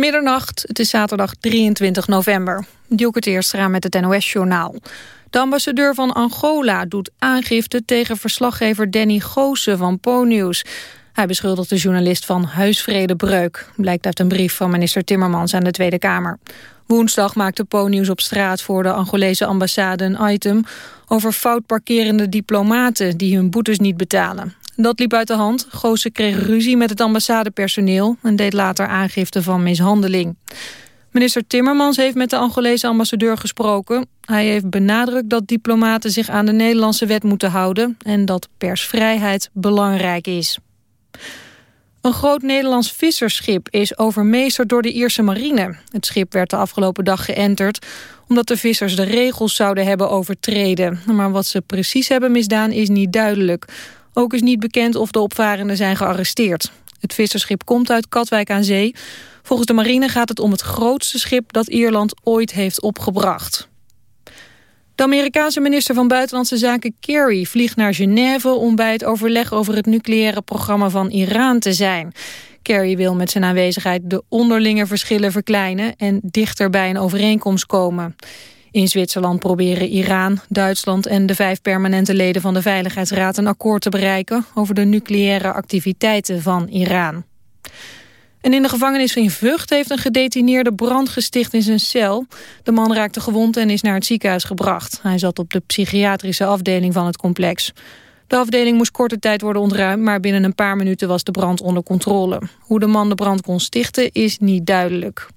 Middernacht, het is zaterdag 23 november. Dielke Teerstra met het NOS-journaal. De ambassadeur van Angola doet aangifte tegen verslaggever Danny Goosen van Po-nieuws. Hij beschuldigt de journalist van huisvredebreuk. Blijkt uit een brief van minister Timmermans aan de Tweede Kamer. Woensdag maakte Po-nieuws op straat voor de Angolese ambassade een item... over fout parkerende diplomaten die hun boetes niet betalen. Dat liep uit de hand. Goosen kreeg ruzie met het ambassadepersoneel... en deed later aangifte van mishandeling. Minister Timmermans heeft met de Angolese ambassadeur gesproken. Hij heeft benadrukt dat diplomaten zich aan de Nederlandse wet moeten houden... en dat persvrijheid belangrijk is. Een groot Nederlands visserschip is overmeesterd door de Ierse marine. Het schip werd de afgelopen dag geënterd omdat de vissers de regels zouden hebben overtreden. Maar wat ze precies hebben misdaan is niet duidelijk. Ook is niet bekend of de opvarenden zijn gearresteerd. Het visserschip komt uit Katwijk aan Zee. Volgens de marine gaat het om het grootste schip dat Ierland ooit heeft opgebracht. De Amerikaanse minister van Buitenlandse Zaken Kerry vliegt naar Genève om bij het overleg over het nucleaire programma van Iran te zijn. Kerry wil met zijn aanwezigheid de onderlinge verschillen verkleinen en dichter bij een overeenkomst komen. In Zwitserland proberen Iran, Duitsland en de vijf permanente leden van de Veiligheidsraad een akkoord te bereiken over de nucleaire activiteiten van Iran. En in de gevangenis in Vught heeft een gedetineerde brand gesticht in zijn cel. De man raakte gewond en is naar het ziekenhuis gebracht. Hij zat op de psychiatrische afdeling van het complex. De afdeling moest korte tijd worden ontruimd... maar binnen een paar minuten was de brand onder controle. Hoe de man de brand kon stichten is niet duidelijk.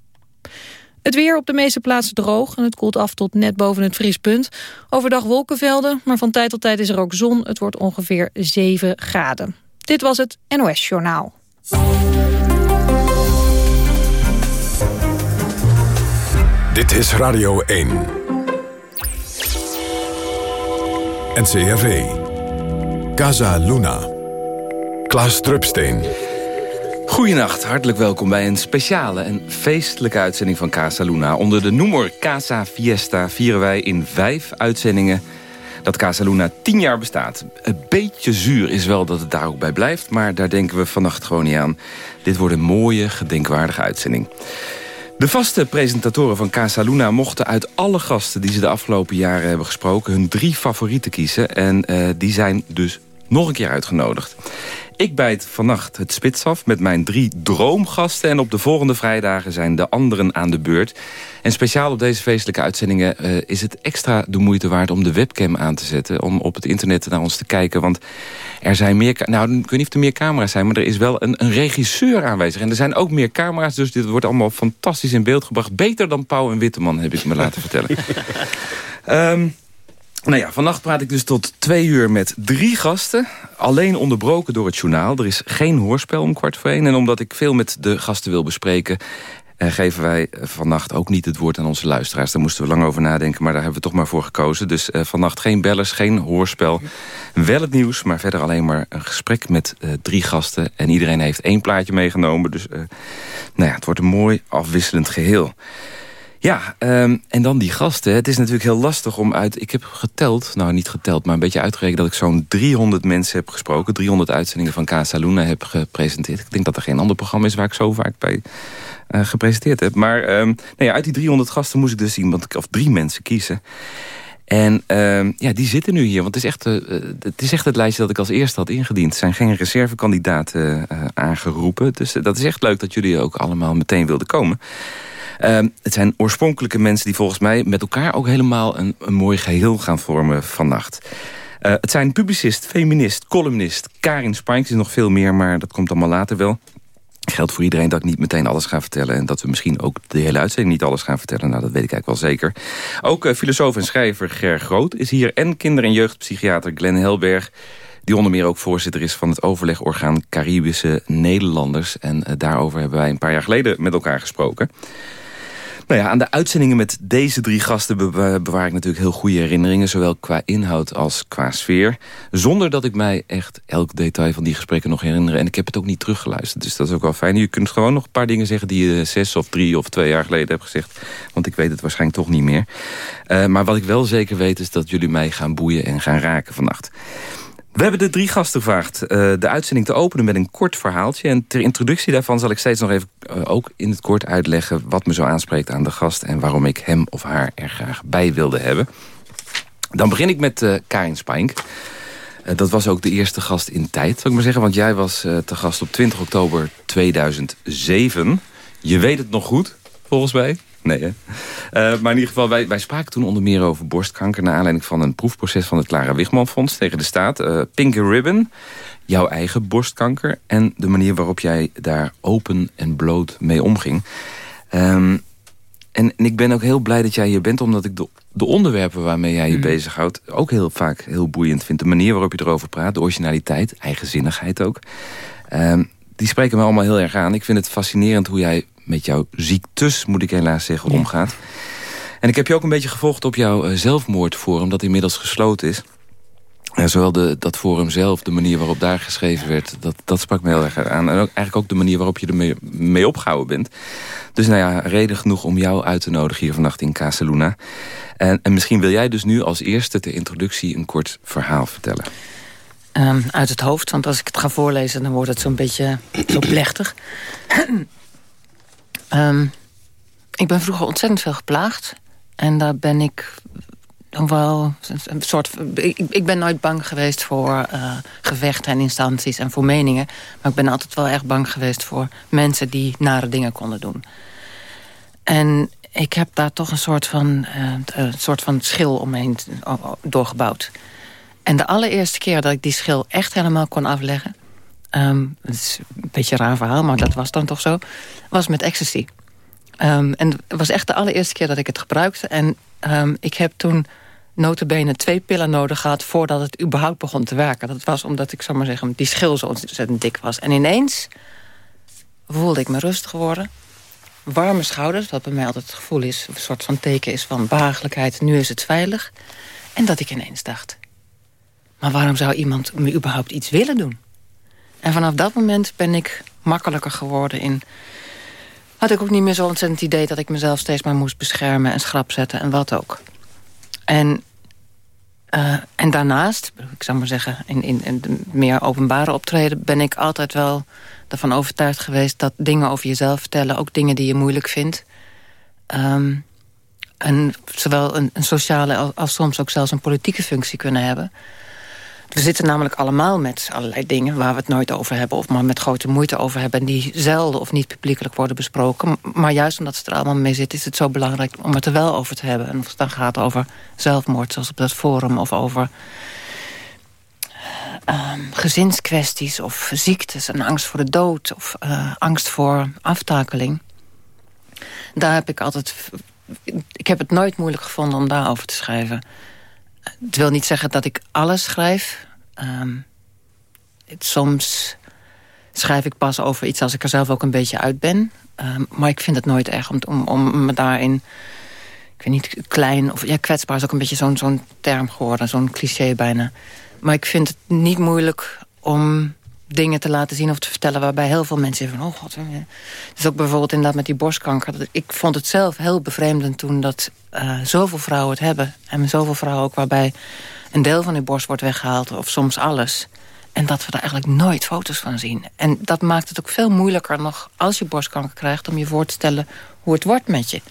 Het weer op de meeste plaatsen droog en het koelt af tot net boven het vriespunt. Overdag wolkenvelden, maar van tijd tot tijd is er ook zon. Het wordt ongeveer 7 graden. Dit was het NOS Journaal. Dit is Radio 1. NCRV. Casa Luna. Klaas Drupsteen. Goedenacht, hartelijk welkom bij een speciale en feestelijke uitzending van Casa Luna. Onder de noemer Casa Fiesta vieren wij in vijf uitzendingen dat Casa Luna tien jaar bestaat. Een beetje zuur is wel dat het daar ook bij blijft, maar daar denken we vannacht gewoon niet aan. Dit wordt een mooie, gedenkwaardige uitzending. De vaste presentatoren van Casa Luna mochten uit alle gasten... die ze de afgelopen jaren hebben gesproken... hun drie favorieten kiezen. En uh, die zijn dus nog een keer uitgenodigd. Ik bijt vannacht het spits af met mijn drie droomgasten... en op de volgende vrijdagen zijn de anderen aan de beurt. En speciaal op deze feestelijke uitzendingen uh, is het extra de moeite waard... om de webcam aan te zetten, om op het internet naar ons te kijken. Want er zijn meer... Nou, ik weet niet of er meer camera's zijn... maar er is wel een, een regisseur aanwezig. En er zijn ook meer camera's, dus dit wordt allemaal fantastisch in beeld gebracht. Beter dan Pauw en Witteman, heb ik me laten vertellen. Um, Nou ja, vannacht praat ik dus tot twee uur met drie gasten. Alleen onderbroken door het journaal. Er is geen hoorspel om kwart voor één. En omdat ik veel met de gasten wil bespreken... Eh, geven wij vannacht ook niet het woord aan onze luisteraars. Daar moesten we lang over nadenken, maar daar hebben we toch maar voor gekozen. Dus uh, vannacht geen bellers, geen hoorspel. Wel het nieuws, maar verder alleen maar een gesprek met uh, drie gasten. En iedereen heeft één plaatje meegenomen. Dus nou ja, het wordt een mooi afwisselend geheel. Ja, um, en dan die gasten. Het is natuurlijk heel lastig om uit... Ik heb geteld, nou niet geteld, maar een beetje uitgerekend... dat ik zo'n 300 mensen heb gesproken. 300 uitzendingen van Casa Luna heb gepresenteerd. Ik denk dat er geen ander programma is waar ik zo vaak bij uh, gepresenteerd heb. Maar um, nou ja, uit die 300 gasten moest ik dus iemand of drie mensen kiezen. En uh, ja, die zitten nu hier. Want het is, echt, uh, het is echt het lijstje dat ik als eerste had ingediend. Er zijn geen reservekandidaten uh, aangeroepen. Dus dat is echt leuk dat jullie ook allemaal meteen wilden komen. Uh, het zijn oorspronkelijke mensen die volgens mij met elkaar ook helemaal een, een mooi geheel gaan vormen vannacht. Het zijn publicist, feminist, columnist, Karin Spijnks is nog veel meer, maar dat komt allemaal later wel. Geldt voor iedereen dat ik niet meteen alles ga vertellen... en dat we misschien ook de hele uitzending niet alles gaan vertellen. Nou, dat weet ik eigenlijk wel zeker. Ook uh, filosoof en schrijver Ger Groot is hier... en kinder- en jeugdpsychiater Glenn Helberg... die onder meer ook voorzitter is van het overlegorgaan Caribische Nederlanders. En uh, daarover hebben wij een paar jaar geleden met elkaar gesproken. Nou ja, aan de uitzendingen met deze drie gasten bewaar ik natuurlijk heel goede herinneringen. Zowel qua inhoud als qua sfeer. Zonder dat ik mij echt elk detail van die gesprekken nog herinner. En ik heb het ook niet teruggeluisterd. Dus dat is ook wel fijn. Je kunt gewoon nog een paar dingen zeggen die je zes of drie of twee jaar geleden hebt gezegd. Want ik weet het waarschijnlijk toch niet meer. Uh, maar wat ik wel zeker weet is dat jullie mij gaan boeien en gaan raken vannacht. We hebben de drie gasten gevraagd uh, de uitzending te openen met een kort verhaaltje. En ter introductie daarvan zal ik steeds nog even uh, ook in het kort uitleggen... wat me zo aanspreekt aan de gast en waarom ik hem of haar er graag bij wilde hebben. Dan begin ik met uh, Karin Spijnk. dat was ook de eerste gast in tijd, zou ik maar zeggen. Want jij was te gast op 20 oktober 2007. Je weet het nog goed, volgens mij. Nee, hè? Uh, maar in ieder geval, wij, wij spraken toen onder meer over borstkanker... naar aanleiding van een proefproces van het Clara Wigman Fonds tegen de staat. Uh, Pink Ribbon, jouw eigen borstkanker... en de manier waarop jij daar open en bloot mee omging. Um, en, en, ik ben ook heel blij dat jij hier bent... omdat ik de, de onderwerpen waarmee jij je mm. bezighoudt... ook heel vaak heel boeiend vind. De manier waarop je erover praat, de originaliteit, eigenzinnigheid ook... Um, die spreken me allemaal heel erg aan. Ik vind het fascinerend hoe jij met jouw ziektes, moet ik helaas zeggen, omgaat. En ik heb je ook een beetje gevolgd op jouw uh, zelfmoordforum... dat inmiddels gesloten is. En zowel de, dat forum zelf, de manier waarop daar geschreven werd... dat, dat sprak me heel erg aan. En ook, eigenlijk ook de manier waarop je ermee mee opgehouden bent. Dus nou ja, reden genoeg om jou uit te nodigen hier vannacht in Casaluna. En, en misschien wil jij dus nu als eerste ter introductie... een kort verhaal vertellen. Um, uit het hoofd, want als ik het ga voorlezen... dan wordt het zo'n beetje zo plechtig. Um, ik ben vroeger ontzettend veel geplaagd. En daar ben ik dan wel een soort... Ik, ik ben nooit bang geweest voor uh, gevechten en instanties en voor meningen. Maar ik ben altijd wel erg bang geweest voor mensen die nare dingen konden doen. En ik heb daar toch een soort van, uh, een soort van schil omheen doorgebouwd. En de allereerste keer dat ik die schil echt helemaal kon afleggen... Um, het is een beetje een raar verhaal, maar dat was dan toch zo... was met ecstasy. Um, en het was echt de allereerste keer dat ik het gebruikte. En um, ik heb toen notabene twee pillen nodig gehad... voordat het überhaupt begon te werken. Dat was omdat ik, zou maar zeggen, die schil zo ontzettend dik was. En ineens voelde ik me rustig worden. Warme schouders, wat bij mij altijd het gevoel is... een soort van teken is van behagelijkheid, nu is het veilig. En dat ik ineens dacht... maar waarom zou iemand me überhaupt iets willen doen? En vanaf dat moment ben ik makkelijker geworden in... had ik ook niet meer zo ontzettend idee... dat ik mezelf steeds maar moest beschermen en schrap zetten en wat ook. En, uh, en daarnaast, ik zou maar zeggen... In, in, de meer openbare optreden... ben ik altijd wel ervan overtuigd geweest... dat dingen over jezelf vertellen, ook dingen die je moeilijk vindt... Um, en zowel een, een sociale als soms ook zelfs een politieke functie kunnen hebben... We zitten namelijk allemaal met allerlei dingen waar we het nooit over hebben... of maar met grote moeite over hebben... en die zelden of niet publiekelijk worden besproken. Maar juist omdat ze er allemaal mee zitten... is het zo belangrijk om het er wel over te hebben. En of het dan gaat over zelfmoord, zoals op dat forum... of over uh, gezinskwesties of ziektes en angst voor de dood... of uh, angst voor aftakeling. Daar heb ik altijd... Ik heb het nooit moeilijk gevonden om daarover te schrijven het wil niet zeggen dat ik alles schrijf. Um, het, soms schrijf ik pas over iets als ik er zelf ook een beetje uit ben. Um, maar ik vind het nooit erg om, om, om me daarin... Ik weet niet, klein of ja, kwetsbaar is ook een beetje zo'n zo'n term geworden. Zo'n cliché bijna. Maar ik vind het niet moeilijk om dingen te laten zien of te vertellen... waarbij heel veel mensen van, oh god. Dus ook bijvoorbeeld inderdaad met die borstkanker. Ik vond het zelf heel bevreemdend toen dat uh, zoveel vrouwen het hebben. En zoveel vrouwen ook waarbij een deel van die borst wordt weggehaald... of soms alles. En dat we er eigenlijk nooit foto's van zien. En dat maakt het ook veel moeilijker nog als je borstkanker krijgt... om je voor te stellen hoe het wordt met je.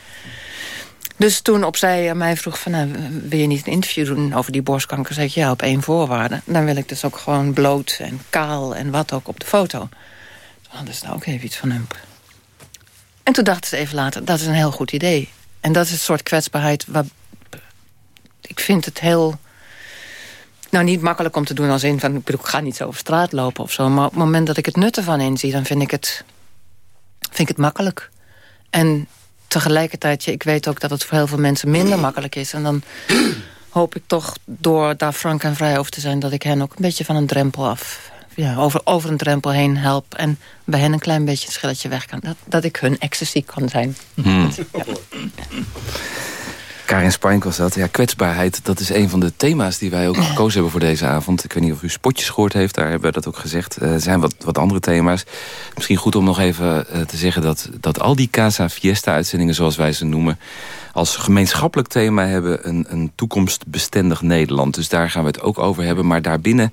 Dus toen opzij aan mij vroeg van... Nou, wil je niet een interview doen over die borstkanker? zei ik ja, op één voorwaarde. Dan wil ik dus ook gewoon bloot en kaal en wat ook op de foto. Toen ze nou ook even iets van hem. En toen dachten ze even later, dat is een heel goed idee. En dat is een soort kwetsbaarheid... Waar, ik vind het heel... Nou, niet makkelijk om te doen als in van... ik, bedoel, ik ga niet zo over straat lopen of zo. Maar op het moment dat ik het nut ervan inzie... dan vind ik het, vind ik het makkelijk. En tegelijkertijd, ik weet ook dat het voor heel veel mensen minder makkelijk is. En dan hoop ik toch door daar frank en vrij over te zijn... dat ik hen ook een beetje van een drempel af... Ja, over, over een drempel heen help en bij hen een klein beetje het schilletje weg kan. Dat, dat ik hun ecstasy kan zijn. Hmm. Ja. Karin Spank was dat. Ja, kwetsbaarheid, dat is een van de thema's die wij ook gekozen hebben voor deze avond. Ik weet niet of u spotjes gehoord heeft, daar hebben we dat ook gezegd. Eh, er zijn wat, wat andere thema's. Misschien goed om nog even uh, te zeggen dat, dat al die Casa Fiesta-uitzendingen, zoals wij ze noemen... als gemeenschappelijk thema hebben een, een toekomstbestendig Nederland. Dus daar gaan we het ook over hebben. Maar daarbinnen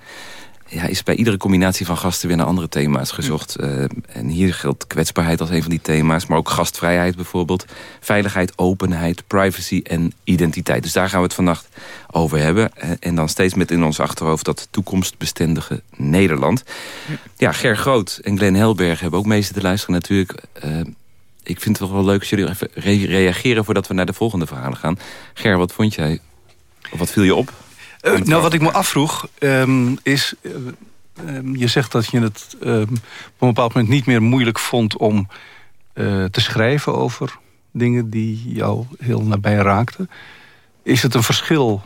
ja, is bij iedere combinatie van gasten weer naar andere thema's gezocht. Uh, en hier geldt kwetsbaarheid als een van die thema's. Maar ook gastvrijheid bijvoorbeeld. Veiligheid, openheid, privacy en identiteit. Dus daar gaan we het vannacht over hebben. En dan steeds met in ons achterhoofd dat toekomstbestendige Nederland. Ja, Ger Groot en Glenn Helberg hebben ook meeste te luisteren natuurlijk. Uh, ik vind het wel leuk als jullie even reageren... voordat we naar de volgende verhalen gaan. Ger, wat vond jij? Of wat viel je op? Uh, nou, wat ik me afvroeg um, is... Uh, um, je zegt dat je het um, op een bepaald moment niet meer moeilijk vond... om uh, te schrijven over dingen die jou heel nabij raakten. Is het een verschil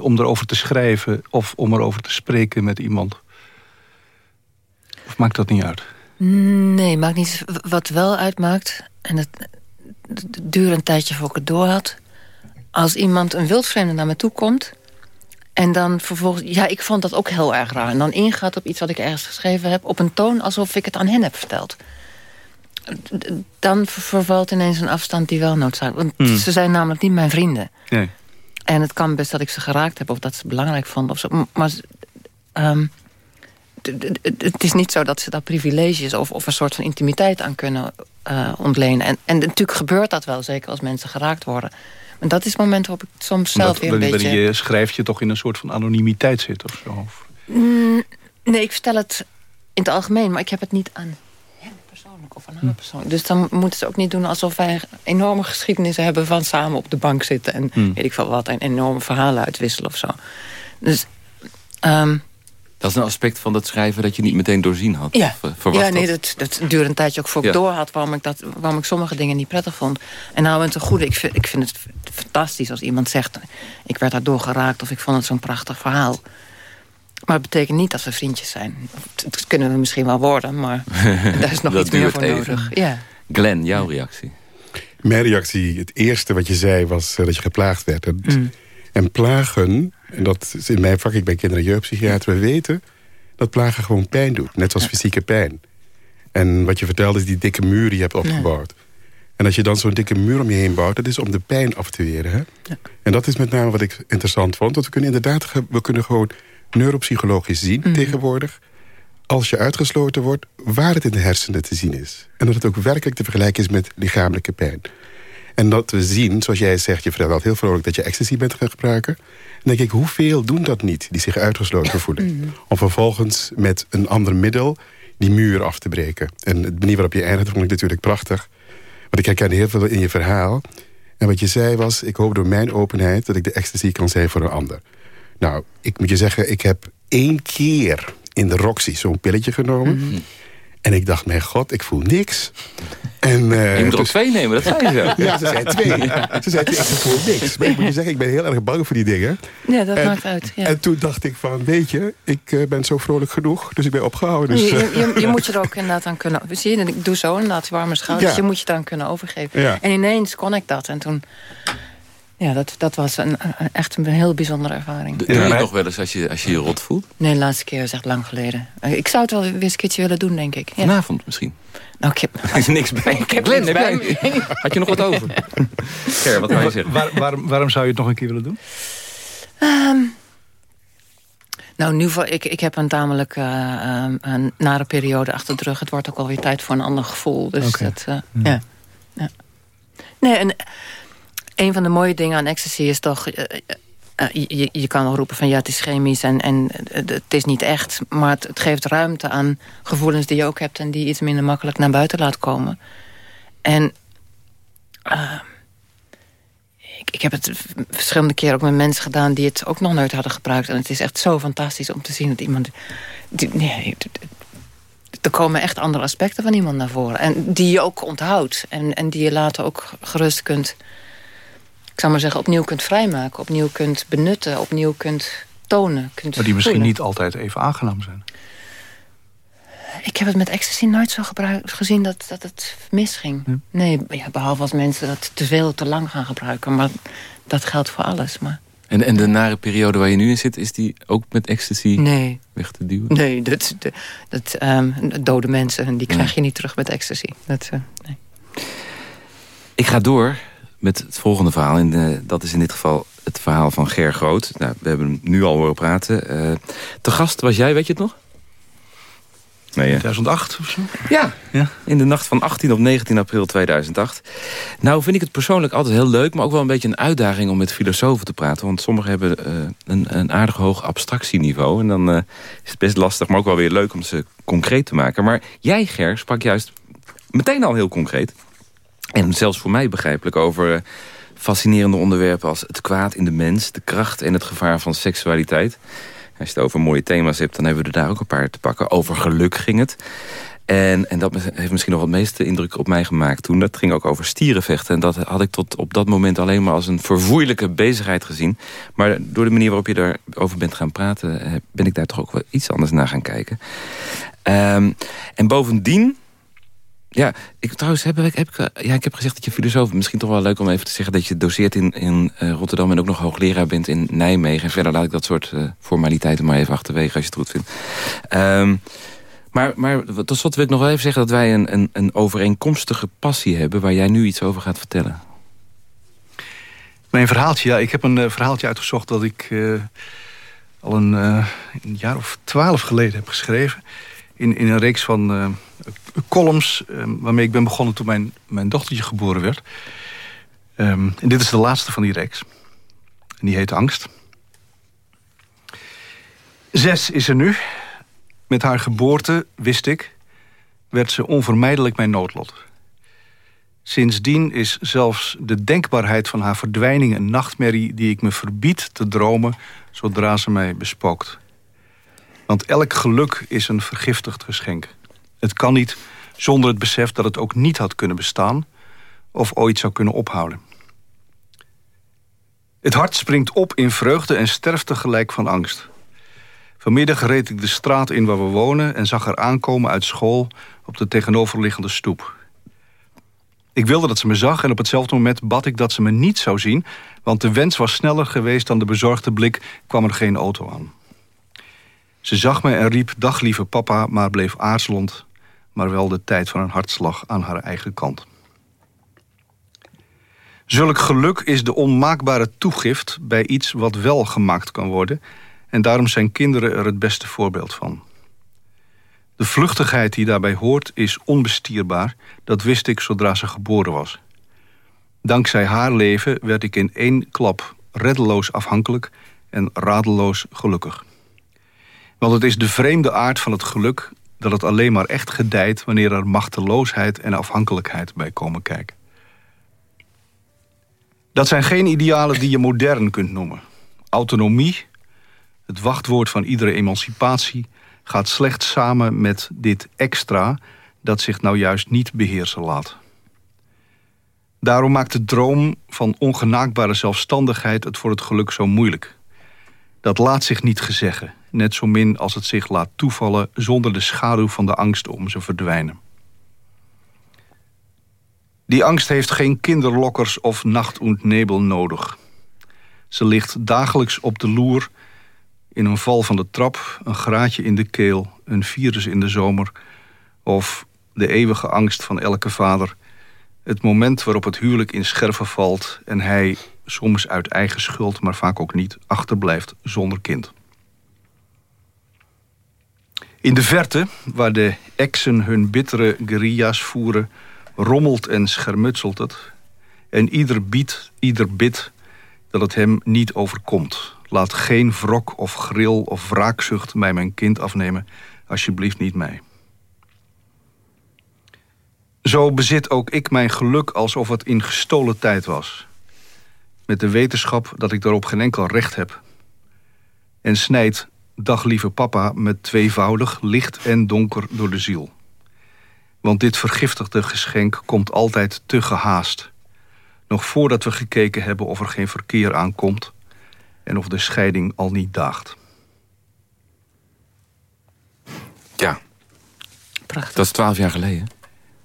om erover te schrijven... of om erover te spreken met iemand? Of maakt dat niet uit? Nee, maakt niet. Wat wel uitmaakt, en het, het duurde een tijdje voor ik het door had... als iemand, een wildvreemde, naar me toe komt... en dan vervolgens... Ja, ik vond dat ook heel erg raar. En dan ingaat op iets wat ik ergens geschreven heb... op een toon alsof ik het aan hen heb verteld. Dan vervalt ineens een afstand die wel noodzakelijk... Want hmm. ze zijn namelijk niet mijn vrienden. Nee. En het kan best dat ik ze geraakt heb... of dat ze belangrijk vonden. Of zo. Maar... Um, het is niet zo dat ze daar privileges of, of een soort van intimiteit aan kunnen uh, ontlenen. En, en natuurlijk gebeurt dat wel, zeker als mensen geraakt worden. Maar dat is het moment waarop ik soms zelf weer een beetje... Je schrijft je toch in een soort van anonimiteit zit of zo? Mm, nee, ik vertel het in het algemeen, maar ik heb het niet aan hen persoonlijk of aan haar hm. persoonlijk. Dus dan moeten ze ook niet doen alsof wij enorme geschiedenissen hebben... van samen op de bank zitten en hm. weet ik veel wat... en enorme verhalen uitwisselen of zo. Dus... Um, dat is een aspect van dat schrijven dat je niet meteen doorzien had? Ja, of, uh, ja nee, dat, dat duurde een tijdje ook voor ik door had... Waarom ik, dat, waarom ik sommige dingen niet prettig vond. En nou het een goede, ik vind, ik vind het fantastisch als iemand zegt... ik werd daardoor geraakt of ik vond het zo'n prachtig verhaal. Maar het betekent niet dat we vriendjes zijn. Dat kunnen we misschien wel worden, maar daar is nog iets meer voor nodig. Ja. Glenn, jouw reactie? Mijn reactie, het eerste wat je zei was eh, dat je geplaagd werd. Mm. En plagen en dat is in mijn vak, ik ben kinder- en jeugdpsychiater... we weten dat plagen gewoon pijn doet, net zoals fysieke pijn. En wat je vertelde is die dikke muur die je hebt opgebouwd. En als je dan zo'n dikke muur om je heen bouwt... dat is om de pijn af te weren. Hè? Ja. En dat is met name wat ik interessant vond. Dat we kunnen inderdaad we kunnen gewoon neuropsychologisch zien mhm. tegenwoordig... als je uitgesloten wordt, waar het in de hersenen te zien is. En dat het ook werkelijk te vergelijken is met lichamelijke pijn. En dat we zien, zoals jij zegt, je vertelt heel vrolijk... dat je ecstasy bent gaan gebruiken denk ik, hoeveel doen dat niet, die zich uitgesloten voelen? Mm. Om vervolgens met een ander middel die muur af te breken. En de manier waarop je eindigt vond ik natuurlijk prachtig. Want ik herkende heel veel in je verhaal. En wat je zei was, ik hoop door mijn openheid... dat ik de ecstasy kan zijn voor een ander. Nou, ik moet je zeggen, ik heb één keer in de Roxy zo'n pilletje genomen. Mhm. En ik dacht, mijn god, ik voel niks. En, uh, je moet er dus, twee nemen, dat zei ze. ja, ze zei twee. Ze zei twee, ik voel niks. Maar ik moet je zeggen, ik ben heel erg bang voor die dingen. Ja, dat maakt uit. Ja. En toen dacht ik van, weet je, ik uh, ben zo vrolijk genoeg. Dus ik ben opgehouden. Dus, je, je, je, moet je er ook inderdaad aan kunnen... Zie je, ik doe zo inderdaad warme schouders. Ja. Je moet je dan kunnen overgeven. En ineens kon ik dat. En toen ja, dat, dat was een, echt een heel bijzondere ervaring. Doe je het nog wel eens als je, als je je rot voelt? Nee, de laatste keer is echt lang geleden. Ik zou het wel weer eens een keertje willen doen, denk ik. Ja. Vanavond misschien? Nou, ik heb... Er is niks bij. Ik heb Glenn, niks bij. Had je nog wat over? Ger, wat ga je zeggen? Waar, waarom, waarom zou je het nog een keer willen doen? Um, nou, nu voor, ik, ik heb een tamelijk uh, een nare periode achter de rug. Het wordt ook alweer tijd voor een ander gevoel. Dus okay. dat, uh, ja. ja. Nee, en een van de mooie dingen aan ecstasy is toch... Uh, je, je, kan wel roepen van ja, het is chemisch en, en het is niet echt. Maar het, geeft ruimte aan gevoelens die je ook hebt... en die iets minder makkelijk naar buiten laat komen. En ik, ik, heb het verschillende keren ook met mensen gedaan... die het ook nog nooit hadden gebruikt. En het is echt zo fantastisch om te zien dat iemand... Nee, er komen echt andere aspecten van iemand naar voren. En die je ook onthoudt. En, en die je later ook gerust kunt ik zou maar zeggen, opnieuw kunt vrijmaken. Opnieuw kunt benutten, opnieuw kunt tonen. Kunt maar die misschien niet altijd even aangenaam zijn. Ik heb het met ecstasy nooit zo gezien dat, dat het misging. Nee, ja, behalve als mensen dat te veel, te lang gaan gebruiken. Maar dat geldt voor alles. Maar... En, en de nare periode waar je nu in zit, is die ook met ecstasy nee. weg te duwen? Nee, dat, dat, dat um, dode mensen, die krijg je niet terug met ecstasy. Dat, uh, nee. Ik ga door met het volgende verhaal. En uh, dat is in dit geval het verhaal van Ger Groot. Nou, we hebben hem nu al horen praten. Uh, te gast was jij, weet je het nog? Nee, 2008 of zo? Ja, ja, in de nacht van 18 op 19 april 2008. Nou vind ik het persoonlijk altijd heel leuk... maar ook wel een beetje een uitdaging om met filosofen te praten. Want sommigen hebben uh, een, een, aardig hoog abstractieniveau. En dan uh, is het best lastig, maar ook wel weer leuk om ze concreet te maken. Maar jij, Ger, sprak juist meteen al heel concreet. En zelfs voor mij begrijpelijk over uh, fascinerende onderwerpen... als het kwaad in de mens, de kracht en het gevaar van seksualiteit... Als je het over mooie thema's hebt, dan hebben we er daar ook een paar te pakken. Over geluk ging het. En, en dat heeft misschien nog het meeste indruk op mij gemaakt toen. Dat ging ook over stierenvechten. En dat had ik tot op dat moment alleen maar als een vervoerlijke bezigheid gezien. Maar door de manier waarop je daarover bent gaan praten... Eh, ben ik daar toch ook wel iets anders naar gaan kijken. Um, en bovendien ja, ik, trouwens heb, heb, ik, eh, ja, ik heb gezegd dat je filosoof... misschien toch wel leuk om even te zeggen dat je doseert in, in uh, Rotterdam... en ook nog hoogleraar bent in Nijmegen. En verder laat ik dat soort uh, formaliteiten maar even achterwege als je het goed vindt. Um, maar, maar tot slot wil ik nog wel even zeggen dat wij een, een, een overeenkomstige passie hebben... waar jij nu iets over gaat vertellen. Mijn verhaaltje, ja. Ik heb een verhaaltje uitgezocht dat ik al een, een, jaar of twaalf geleden heb geschreven. In, in een reeks van columns um, waarmee ik ben begonnen toen mijn, mijn dochtertje geboren werd. Um, en dit is de laatste van die reeks. En die heet Angst. Zes is er nu. Met haar geboorte, wist ik, werd ze onvermijdelijk mijn noodlot. Sindsdien is zelfs de denkbaarheid van haar verdwijning een nachtmerrie... die ik me verbied te dromen zodra ze mij bespookt. Want elk geluk is een vergiftigd geschenk. Het kan niet zonder het besef dat het ook niet had kunnen bestaan... of ooit zou kunnen ophouden. Het hart springt op in vreugde en sterft tegelijk van angst. Vanmiddag reed ik de straat in waar we wonen... en zag haar aankomen uit school op de tegenoverliggende stoep. Ik wilde dat ze me zag en op hetzelfde moment bad ik dat ze me niet zou zien... want de wens was sneller geweest dan de bezorgde blik... kwam er geen auto aan. Ze zag me en riep, dag lieve papa, maar bleef aarzelend maar wel de tijd van een hartslag aan haar eigen kant. Zulk geluk is de onmaakbare toegift bij iets wat wel gemaakt kan worden... en daarom zijn kinderen er het beste voorbeeld van. De vluchtigheid die daarbij hoort is onbestierbaar. Dat wist ik zodra ze geboren was. Dankzij haar leven werd ik in één klap reddeloos afhankelijk... en radeloos gelukkig. Want het is de vreemde aard van het geluk dat het alleen maar echt gedijt... wanneer er machteloosheid en afhankelijkheid bij komen kijken. Dat zijn geen idealen die je modern kunt noemen. Autonomie, het wachtwoord van iedere emancipatie... gaat slecht samen met dit extra... dat zich nou juist niet beheersen laat. Daarom maakt de droom van ongenaakbare zelfstandigheid... het voor het geluk zo moeilijk. Dat laat zich niet gezeggen net zo min als het zich laat toevallen... zonder de schaduw van de angst om ze verdwijnen. Die angst heeft geen kinderlokkers of nacht nebel nodig. Ze ligt dagelijks op de loer... in een val van de trap, een graatje in de keel... een virus in de zomer... of de eeuwige angst van elke vader... het moment waarop het huwelijk in scherven valt... en hij, soms uit eigen schuld, maar vaak ook niet... achterblijft zonder kind. In de verte, waar de exen hun bittere guerrilla's voeren... rommelt en schermutselt het. En ieder biedt, ieder bid dat het hem niet overkomt. Laat geen wrok of gril of wraakzucht mij mijn kind afnemen. Alsjeblieft niet mij. Zo bezit ook ik mijn geluk alsof het in gestolen tijd was. Met de wetenschap dat ik daarop geen enkel recht heb. En snijd Dag lieve papa met tweevoudig licht en donker door de ziel. Want dit vergiftigde geschenk komt altijd te gehaast. Nog voordat we gekeken hebben of er geen verkeer aankomt... en of de scheiding al niet daagt. Ja. Prachtig. Dat is twaalf jaar geleden.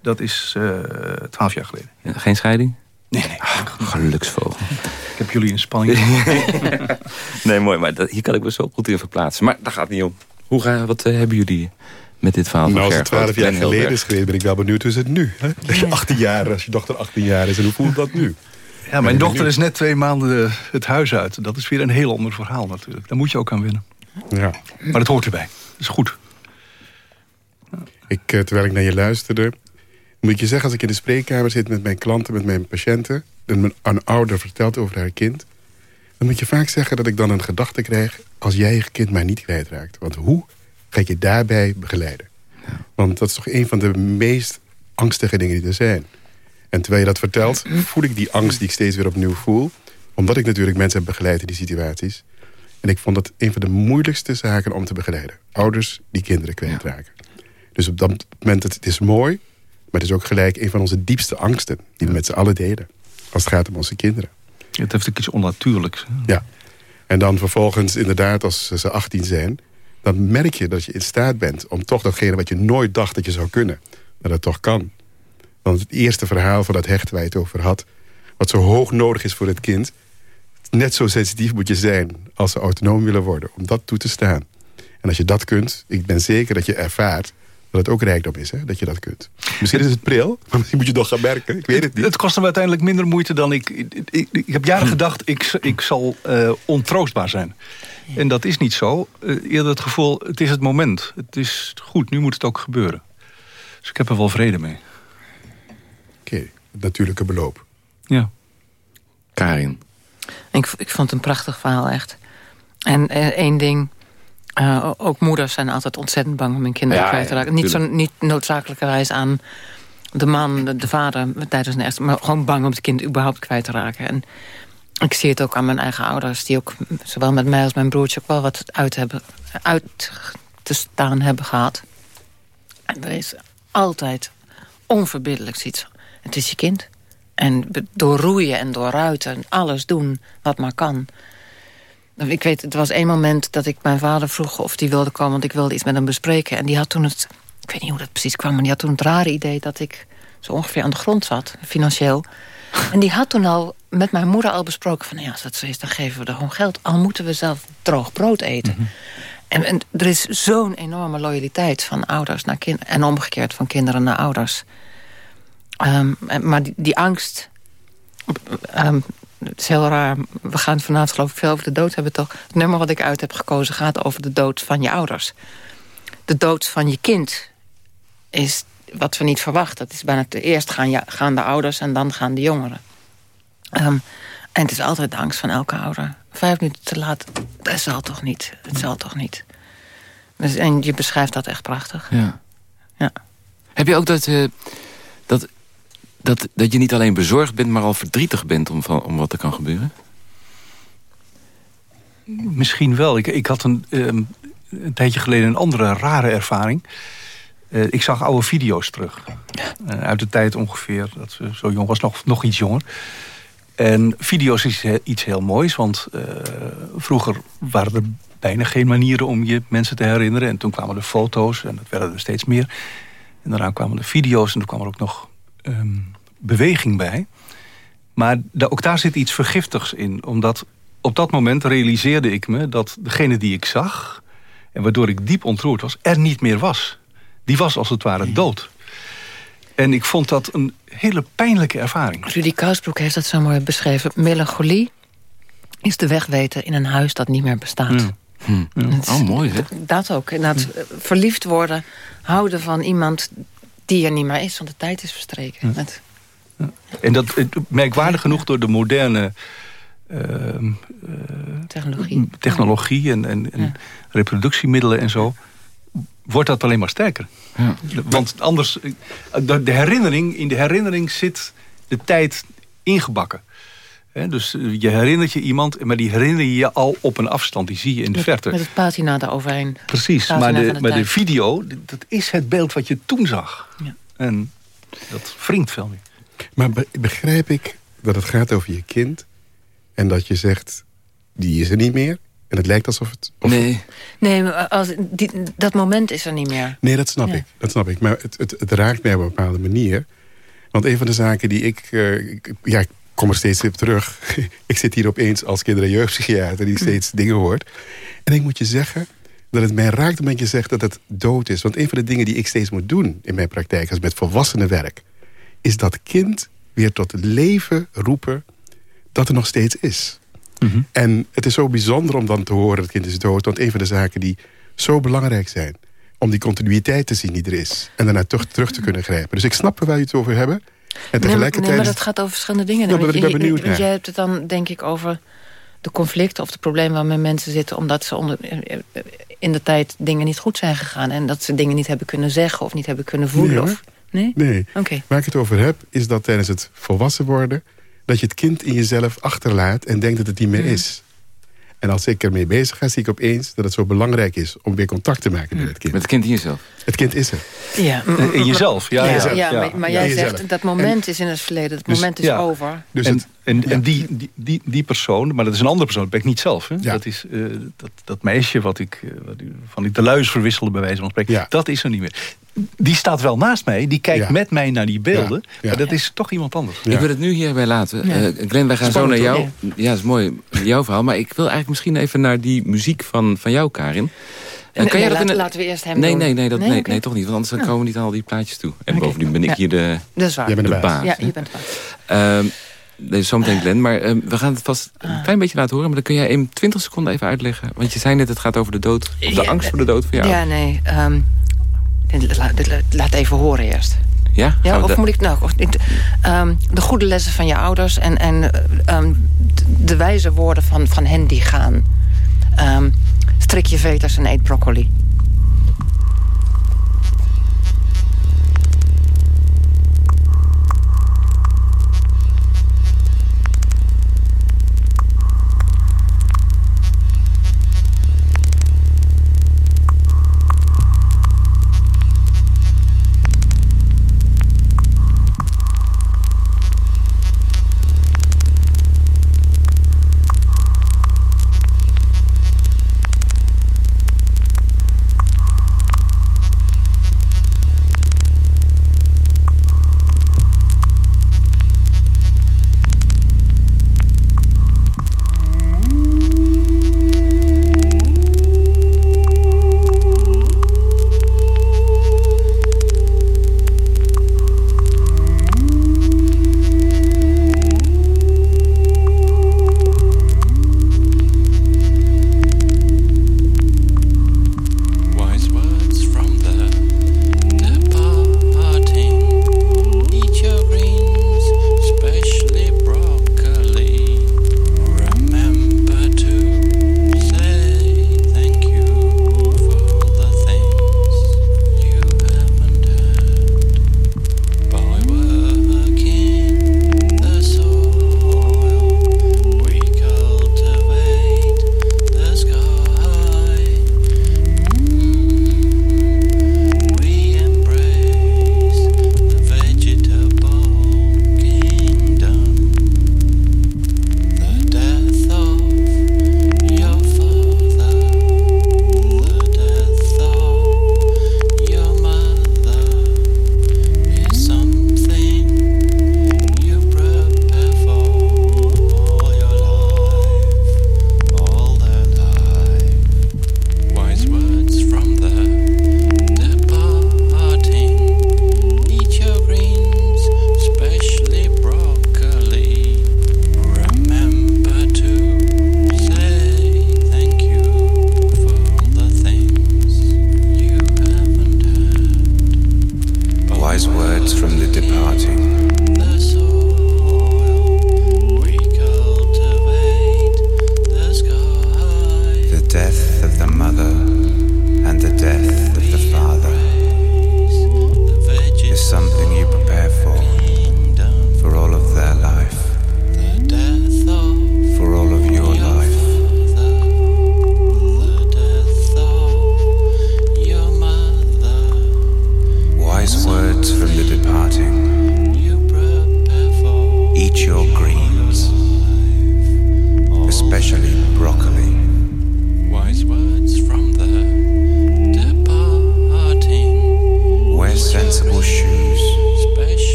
Dat is uh, twaalf jaar geleden. Ja, geen scheiding? Nee, nee. Ach, geluksvogel. Ik heb jullie in spanning. nee, mooi, maar dat, hier kan ik me zo goed in verplaatsen. Maar daar gaat het niet om. Hoe gaan, wat uh, hebben jullie met dit verhaal nou, als het 12 jaar geleden is geweest, ben ik wel benieuwd hoe is het nu. Hè? Als je 18 jaar, als je dochter 18 jaar is, en hoe voelt dat nu? Ja, mijn dochter is net twee maanden het huis uit. Dat is weer een heel ander verhaal natuurlijk. Daar moet je ook aan winnen. Ja. Maar dat hoort erbij. Dat is goed. Ik, eh, terwijl ik naar je luisterde... moet je zeggen, als ik in de spreekkamer zit met mijn klanten, met mijn patiënten... en een ouder vertelt over haar kind... dan moet je vaak zeggen dat ik dan een gedachte krijg... als jij je kind maar niet kwijtraakt. Want hoe ga je daarbij begeleiden? Want dat is toch een van de meest angstige dingen die er zijn. En terwijl je dat vertelt, voel ik die angst die ik steeds weer opnieuw voel. Omdat ik natuurlijk mensen heb begeleid in die situaties. En ik vond dat een van de moeilijkste zaken om te begeleiden. Ouders die kinderen kwijtraken. Dus op dat moment, het, het is mooi... maar het is ook gelijk een van onze diepste angsten... die we met z'n allen delen. Als het gaat om onze kinderen. Het heeft ook iets onnatuurlijks. Ja. En dan vervolgens inderdaad, als ze 18 zijn... dan merk je dat je in staat bent om toch datgene wat je nooit dacht dat je zou kunnen... dat het toch kan. Want het eerste verhaal van dat hecht waar je het over had... wat zo hoog nodig is voor het kind... net zo sensitief moet je zijn als ze autonoom willen worden... om dat toe te staan. En als je dat kunt, ik ben zeker dat je ervaart dat het ook rijkdom is, hè, dat je dat kunt. Misschien is het pril, maar misschien moet je nog gaan merken. Ik weet het niet. Het kost hem uiteindelijk minder moeite dan ik... Ik, ik, ik heb jaren gedacht, ik, ik zal uh, ontroostbaar zijn. En dat is niet zo. Uh, eerder het gevoel, het is het moment. Het is goed, nu moet het ook gebeuren. Dus ik heb er wel vrede mee. Oké, okay, natuurlijke beloop. Ja. Karin. Ik, ik vond het een prachtig verhaal, echt. En uh, één ding uh, ook moeders zijn altijd ontzettend bang om hun kinderen ja, kwijt te raken. Ja, niet, zo, niet noodzakelijkerwijs aan de man, de, de vader tijdens een eerste... maar gewoon bang om het kind überhaupt kwijt te raken. En ik zie het ook aan mijn eigen ouders... die ook zowel met mij als mijn broertje ook wel wat uit, hebben, uit te staan hebben gehad. En er is altijd onverbiddelijk iets. Het is je kind. En doorroeien en doorruiten en alles doen wat maar kan... Ik weet, het was één moment dat ik mijn vader vroeg of hij wilde komen... want ik wilde iets met hem bespreken. En die had toen het... Ik weet niet hoe dat precies kwam... maar die had toen het rare idee dat ik zo ongeveer aan de grond zat, financieel. En die had toen al met mijn moeder al besproken... van ja, als dat zo is, dan geven we er gewoon geld. Al moeten we zelf droog brood eten. Mhm. en, en, er is zo'n enorme loyaliteit van ouders naar kinderen... en omgekeerd van kinderen naar ouders. Um, maar die, die angst... Um, het is heel raar. We gaan vanavond geloof ik veel over de dood hebben toch. Het nummer wat ik uit heb gekozen gaat over de dood van je ouders. De dood van je kind is wat we niet verwachten. Dat is bijna te eerst gaan, gaan de ouders en dan gaan de jongeren. Um, en het is altijd de angst van elke ouder. Vijf minuten te laat, dat zal toch niet. Het zal toch niet. Dus, en je beschrijft dat echt prachtig. Ja. ja. Heb je ook dat, uh, dat dat, dat je niet alleen bezorgd bent, maar al verdrietig bent om, van, om wat er kan gebeuren? Misschien wel. Ik, ik had een, um, een tijdje geleden een andere rare ervaring. Uh, ik zag oude video's terug. Uh, uit de tijd ongeveer, dat ze zo jong was, nog, nog iets jonger. En video's is iets heel moois, want uh, vroeger waren er bijna geen manieren om je mensen te herinneren. En toen kwamen er foto's en dat werden er steeds meer. En daarna kwamen er video's en toen kwam er ook nog um, beweging bij. Maar ook daar zit iets vergiftigs in. Omdat op dat moment realiseerde ik me dat degene die ik zag... en waardoor ik diep ontroerd was, er niet meer was. Die was als het ware dood. En ik vond dat een hele pijnlijke ervaring. Rudy Kousbroek heeft dat zo mooi beschreven. Melancholie is de wegweten in een huis dat niet meer bestaat. Ja. Hm. Oh, mooi, hè? Dat ook. En dat verliefd worden, houden van iemand die er niet meer is, want de tijd is verstreken. En dat merkwaardig genoeg door de moderne uh, technologie, technologie en, en, en reproductiemiddelen en zo... wordt dat alleen maar sterker. Ja. Want anders, de herinnering, in de herinnering zit de tijd ingebakken. dus je herinnert je iemand, maar die herinner je je al op een afstand. Die zie je in de verte. Met het patina eroverheen. Precies, maar, de, de, maar de video, dat is het beeld wat je toen zag. Ja. En dat wringt veel meer. Maar begrijp ik dat het gaat over je kind... en dat je zegt, die is er niet meer... En het lijkt alsof het... nee. Nee, maar als, die, dat moment is er niet meer. Nee, dat snap ik. Dat snap ik. Maar het, het, het, raakt mij op een bepaalde manier. Want een van de zaken die ik... Uh, ik ja, ik kom er steeds op terug. ik zit hier opeens als kinder- en jeugdpsychiater... die steeds dingen hoort. En ik moet je zeggen dat het mij raakt omdat je zegt dat het dood is. Want een van de dingen die ik steeds moet doen in mijn praktijk... als met volwassenenwerk is dat kind weer tot leven roepen dat er nog steeds is. Mhm. En het is zo bijzonder om dan te horen dat het kind is dood. Want een van de zaken die zo belangrijk zijn... om die continuïteit te zien die er is. En daarna terug, terug te kunnen grijpen. Dus ik snap waar je het over hebben. En Nee, tegelijkertijd... nee, maar dat gaat over verschillende dingen. Ja, ik ben benieuwd naar. jij hebt het dan, denk ik, over de conflicten of de problemen waarmee mensen zitten... omdat ze onder, in de tijd dingen niet goed zijn gegaan... en dat ze dingen niet hebben kunnen zeggen of niet hebben kunnen voelen. Nee, of, nee? Waar ik het over heb, is dat tijdens het volwassen worden... dat je het kind in jezelf achterlaat en denkt dat het niet meer is. En als ik ermee bezig ga, zie ik opeens dat het zo belangrijk is... om weer contact te maken met het kind. Met het kind in jezelf. Het kind is er. Ja, In jezelf, ja. ja, ja, ja, ja. maar, maar Ja, jij zegt dat moment is in het verleden. Het Dus, moment is ja. over. Dus en, het, en, ja. en die, die, die, die persoon, maar dat is een andere persoon, dat ben ik niet zelf. Hè? Ja. Dat is eh, dat, dat meisje wat ik, eh, wat u- van ik de luis verwisselde bij wijze van spreken. Ja. Dat is er niet meer. Die staat wel naast mij, die kijkt Ja. met mij naar die beelden. Ja. Ja. Maar dat is toch iemand anders. Ja. Ik wil het nu hierbij laten. Ja. Eh, Glenn, wij gaan Spannend, zo naar jou. Ja, dat is mooi. Jouw verhaal. Maar ik wil eigenlijk misschien even naar die muziek van, van jou, Karin. Nee, kan jij dat laten, in een- laten we eerst hem Nee, doen. nee, nee, dat, nee, nee, toch niet. Want anders dan komen we niet aan al die plaatjes toe. En bovendien ben ik Ja. hier de, Dat is waar. Jij bent de de baas. baas. ja, je bent waar. Ehm, nee, zometeen Glenn. Maar ehm, we gaan het vast een klein beetje laten horen. Maar dan kun jij in 20 seconden even uitleggen. Want je zei net, het gaat over de dood. Of de Ja, angst voor de dood van jou. Ja, nee. ehm, laat even horen eerst. Ja? Ja, of moet ik... Nou, of, ehm, de goede lessen van je ouders... en, en de wijze woorden van, van hen die gaan. Ehm, strik je veters en eet broccoli.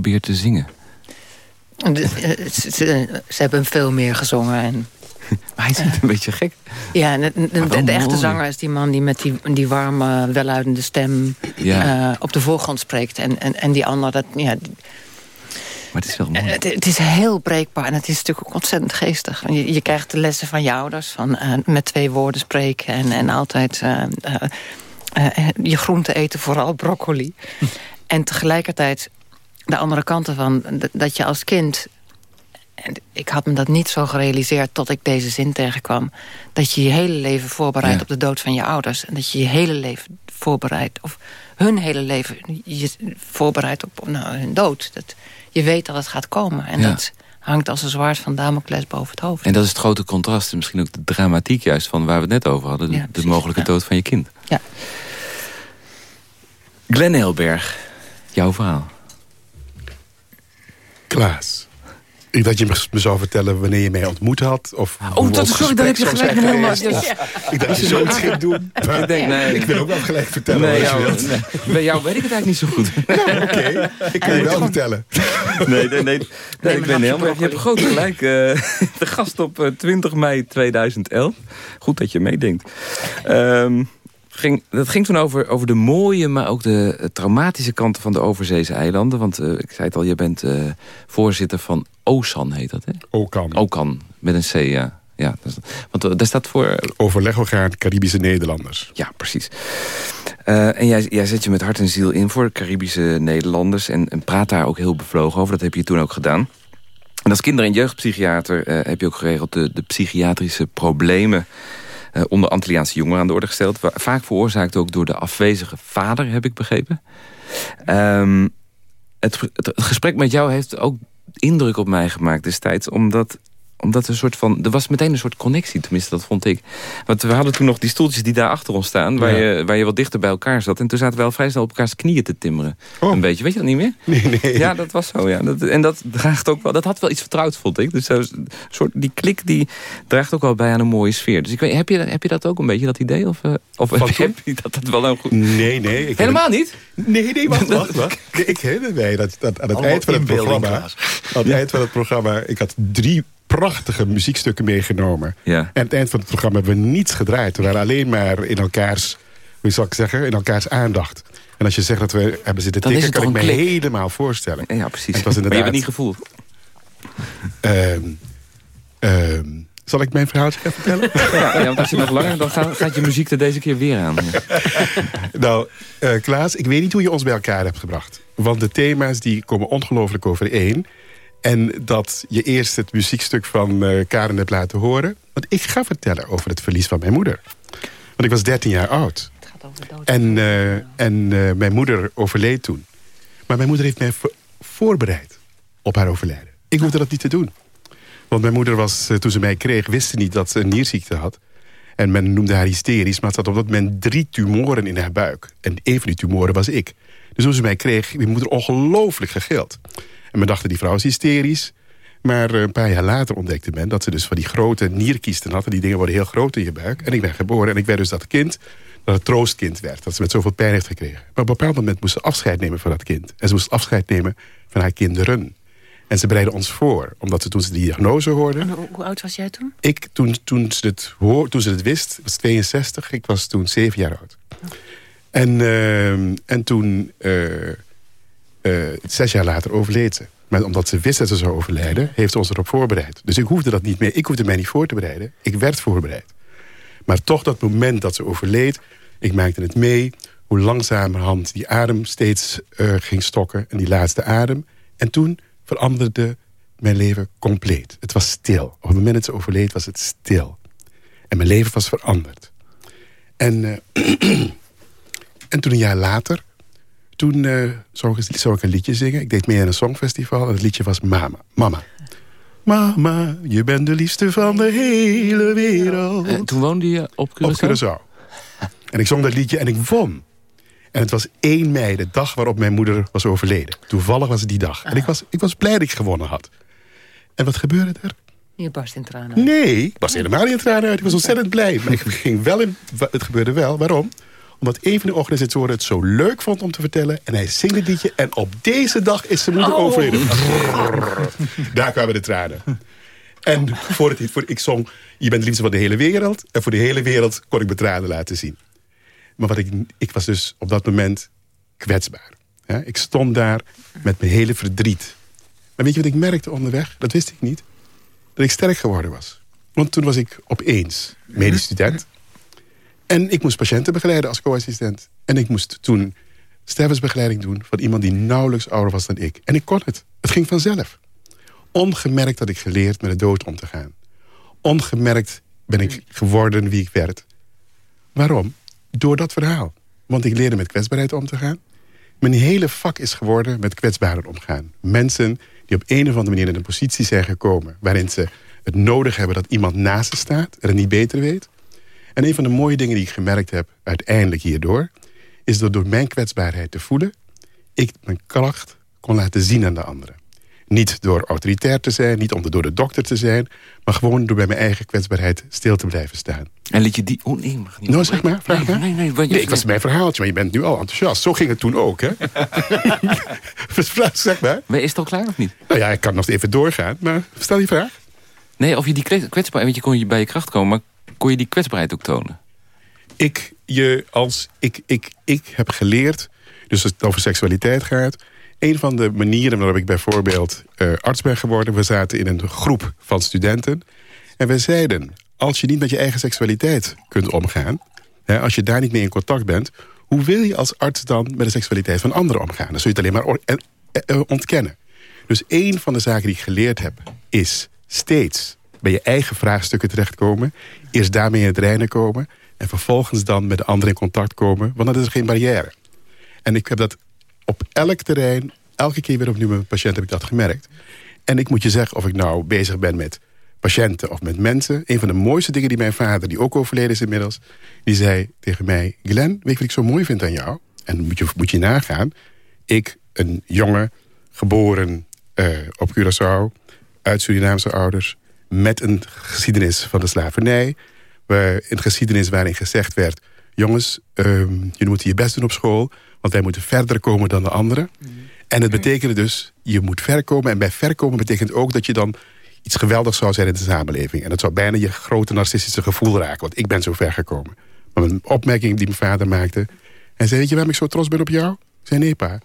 Probeert te zingen. Ze, ze, hebben veel meer gezongen. En, maar hij zingt een beetje gek. Ja, de, de, de, echte zanger is die man die met die, die warme, welluidende stem... Ja. Uh, op de voorgrond spreekt. En, en, en die ander, dat, ja, maar het is wel mooi. Het, het, is heel breekbaar en het is natuurlijk ook ontzettend geestig. Je, je krijgt de lessen van je ouders, van uh, met twee woorden spreken... en, en altijd uh, uh, je groente eten, vooral broccoli. en tegelijkertijd de andere kant ervan, dat je als kind... En ik had me dat niet zo gerealiseerd tot ik deze zin tegenkwam... dat je je hele leven voorbereidt ja. op de dood van je ouders. En dat je je hele leven voorbereidt... of hun hele leven je voorbereidt op nou, hun dood. Dat, je weet dat het gaat komen. En dat hangt als een zwaard van Damocles boven het hoofd. En dat is het grote contrast. En misschien ook de dramatiek juist van waar we het net over hadden. De, de mogelijke dood van je kind. Ja. Glenn Helberg, jouw verhaal. Klaas. Ik dat je me zou vertellen wanneer je mij ontmoet had. Of oh, dat, sorry, daar heb je gelijk een helemaal... Ja. Ik dacht dat je zoiets ging doen. ik, denk, nee, ik wil ook wel gelijk vertellen nee, jou, nee. Bij jou weet ik het eigenlijk niet zo goed. Nou, oké. Okay. Ik kan je wel vertellen. Nee, nee, nee. nee ik ben helemaal... Je hebt groot gelijk. Uh, de gast op uh, 20 mei 2011. Goed dat je meedenkt. Um, ging, dat ging toen over, over de mooie, maar ook de traumatische kanten van de overzeese eilanden. Want uh, ik zei het al, je bent uh, voorzitter van OSAN, heet dat hè? OCAN. OCAN, met een C, ja. Ja, want daar staat voor... Overlegorgaan Caribische Nederlanders. Ja, precies. en jij, jij zet je met hart en ziel in voor Caribische Nederlanders... En, en praat daar ook heel bevlogen over. Dat heb je toen ook gedaan. En als kinder- en jeugdpsychiater heb je ook geregeld de, de psychiatrische problemen uh, onder Antilliaanse jongeren aan de orde gesteld. Vaak veroorzaakt ook door de afwezige vader, heb ik begrepen. Um, het, het, gesprek met jou heeft ook indruk op mij gemaakt destijds. Omdat omdat er een soort van... Er was meteen een soort connectie, tenminste, dat vond ik. Want we hadden toen nog die stoeltjes die daar achter ons staan... waar, je, waar je wat dichter bij elkaar zat. En toen zaten we wel vrij snel op elkaars knieën te timmeren. Oh. Een beetje. Weet je dat niet meer? Nee, nee. Ja, dat was zo, ja. Dat, en dat draagt ook wel... Dat had wel iets vertrouwd, vond ik. Dus een soort, die klik die draagt ook wel bij aan een mooie sfeer. Dus ik weet, heb, je, heb je dat ook een beetje, dat idee? Of, uh, of heb je dat, dat wel een goed... Nee, nee. Ik Helemaal niet? Nee, nee, wacht, wacht, wacht. ik herinner mij dat, dat aan het eind van het programma... Aan het eind van het programma... Ik had drie prachtige muziekstukken meegenomen. Ja. En aan het eind van het programma hebben we niets gedraaid. We waren alleen maar in elkaars, hoe zal ik zeggen, in elkaars aandacht. En als je zegt dat we hebben zitten tikken, kan ik me helemaal voorstellen. Ja, precies. Het was inderdaad... Maar je hebt het niet gevoeld. Um, um, zal ik mijn verhaaltje even vertellen? Ja, want als je nog langer, dan gaat, gaat, je muziek er deze keer weer aan. nou, uh, Klaas, ik weet niet hoe je ons bij elkaar hebt gebracht. Want de thema's die komen ongelooflijk overeen. En dat je eerst het muziekstuk van uh, Karen hebt laten horen. Want ik ga vertellen over het verlies van mijn moeder. Want ik was 13 jaar oud. Het gaat over dood. En, uh, en uh, mijn moeder overleed toen. Maar mijn moeder heeft mij voorbereid op haar overlijden. Ik hoefde dat niet te doen. Want mijn moeder was, toen ze mij kreeg, wist ze niet dat ze een nierziekte had. En men noemde haar hysterisch, maar ze had op dat moment drie tumoren in haar buik. En een van die tumoren was ik. Dus toen ze mij kreeg, mijn moeder ongelooflijk gegild. En men dacht, die vrouw is hysterisch. Maar eh, een paar jaar later ontdekte men dat ze dus van die grote nierkiesten had. En die dingen worden heel groot in je buik. En ik ben geboren en ik werd dus dat kind dat het troostkind werd. Dat ze met zoveel pijn heeft gekregen. Maar op een bepaald moment moest ze afscheid nemen van dat kind. En ze moest afscheid nemen van haar kinderen. En ze bereidden ons voor, omdat ze toen ze die diagnose hoorden... hoe, hoe, oud was jij toen? Ik, toen, toen, ze het hoor, toen ze het wist, was 62. Ik was toen zeven jaar oud. En, uh, en toen... Uh, uh, zes jaar later overleed ze. Maar omdat ze wist dat ze zou overlijden, heeft ze ons erop voorbereid. Dus ik hoefde dat niet meer. Ik hoefde mij niet voor te bereiden. Ik werd voorbereid. Maar toch dat moment dat ze overleed, ik maakte het mee... hoe langzamerhand die adem steeds uh, ging stokken. En die laatste adem. En toen veranderde mijn leven compleet. Het was stil. Op het moment dat ze overleed was het stil. En mijn leven was veranderd. En, uh, en toen een jaar later toen uh, zou, ik, zou, ik, een liedje zingen. Ik deed mee aan een songfestival. En het liedje was Mama. Mama. Mama, je bent de liefste van de hele wereld. En toen woonde je op Curaçao? Op Curaçao. en ik zong dat liedje en ik won. En het was 1 mei, de dag waarop mijn moeder was overleden. Toevallig was het die dag. En ik was, ik was blij dat ik gewonnen had. En wat gebeurde er? Je barst in tranen Nee, ik was helemaal niet in tranen uit. Ik was ontzettend blij. Maar ik ging wel in, het gebeurde wel. Waarom? Omdat een van de organisatoren het zo leuk vond om te vertellen. En hij zingt het liedje. En op deze dag is zijn moeder oh. overleden. Daar kwamen de tranen. En voor het, voor, ik zong, je bent de liefste van de hele wereld. En voor de hele wereld kon ik mijn tranen laten zien. Maar wat ik, ik was dus op dat moment kwetsbaar. ik stond daar met mijn hele verdriet. Maar weet je wat ik merkte onderweg? Dat wist ik niet. Dat ik sterk geworden was. Want toen was ik opeens medisch student. En ik moest patiënten begeleiden als co-assistent. En ik moest toen stervensbegeleiding doen... van iemand die nauwelijks ouder was dan ik. En ik kon het. Het ging vanzelf. Ongemerkt had ik geleerd met de dood om te gaan. Ongemerkt ben ik geworden wie ik werd. Waarom? Door dat verhaal. Want ik leerde met kwetsbaarheid om te gaan. Mijn hele vak is geworden met kwetsbaren omgaan. Mensen die op een of andere manier in een positie zijn gekomen... waarin ze het nodig hebben dat iemand naast ze staat... en het niet beter weet. En een van de mooie dingen die ik gemerkt heb uiteindelijk hierdoor... is dat door mijn kwetsbaarheid te voelen... ik mijn kracht kon laten zien aan de anderen. Niet door autoritair te zijn, niet om door de dokter te zijn... maar gewoon door bij mijn eigen kwetsbaarheid stil te blijven staan. En liet je die... Oh nee, mag niet. Nou, zeg maar, vraag nee, nee, nee, nee, ik was mijn verhaaltje, maar je bent nu al enthousiast. Zo ging het toen ook, hè? zeg maar. Maar is het al klaar of niet? Nou ja, ik kan nog even doorgaan, maar stel je vraag. Nee, of je die kwetsbaarheid... Want je kon je bij je kracht komen, maar kon je die kwetsbaarheid ook tonen? Ik, je, als, ik, ik, ik heb geleerd, dus als het over seksualiteit gaat een van de manieren waarop ik bijvoorbeeld uh, arts ben geworden... we zaten in een groep van studenten. En we zeiden, als je niet met je eigen seksualiteit kunt omgaan... Hè, als je daar niet mee in contact bent... hoe wil je als arts dan met de seksualiteit van anderen omgaan? Dan zul je het alleen maar eh, eh, ontkennen. Dus een van de zaken die ik geleerd heb... is steeds bij je eigen vraagstukken terechtkomen. Eerst daarmee in het reinen komen. En vervolgens dan met de anderen in contact komen. Want dat is geen barrière. En ik heb dat op elk terrein, elke keer weer opnieuw met een patiënt heb ik dat gemerkt. En ik moet je zeggen, of ik nou bezig ben met patiënten of met mensen. Een van de mooiste dingen die mijn vader, die ook overleden is inmiddels... die zei tegen mij, Glenn, weet je wat ik zo mooi vind aan jou? En moet je, moet je nagaan. Ik, een jongen, geboren uh, op Curaçao... uit Surinaamse ouders, met een geschiedenis van de slavernij... Waar, een geschiedenis waarin gezegd werd... jongens, um, jullie moeten je best doen op school... Want wij moeten verder komen dan de anderen. En het betekende dus, je moet ver komen. En bij ver komen betekent ook dat je dan iets geweldigs zou zijn in de samenleving. En dat zou bijna je grote narcistische gevoel raken. Want ik ben zo ver gekomen. Maar een opmerking die mijn vader maakte. Hij zei, weet je waarom ik zo trots ben op jou? Ik zei, nee pa.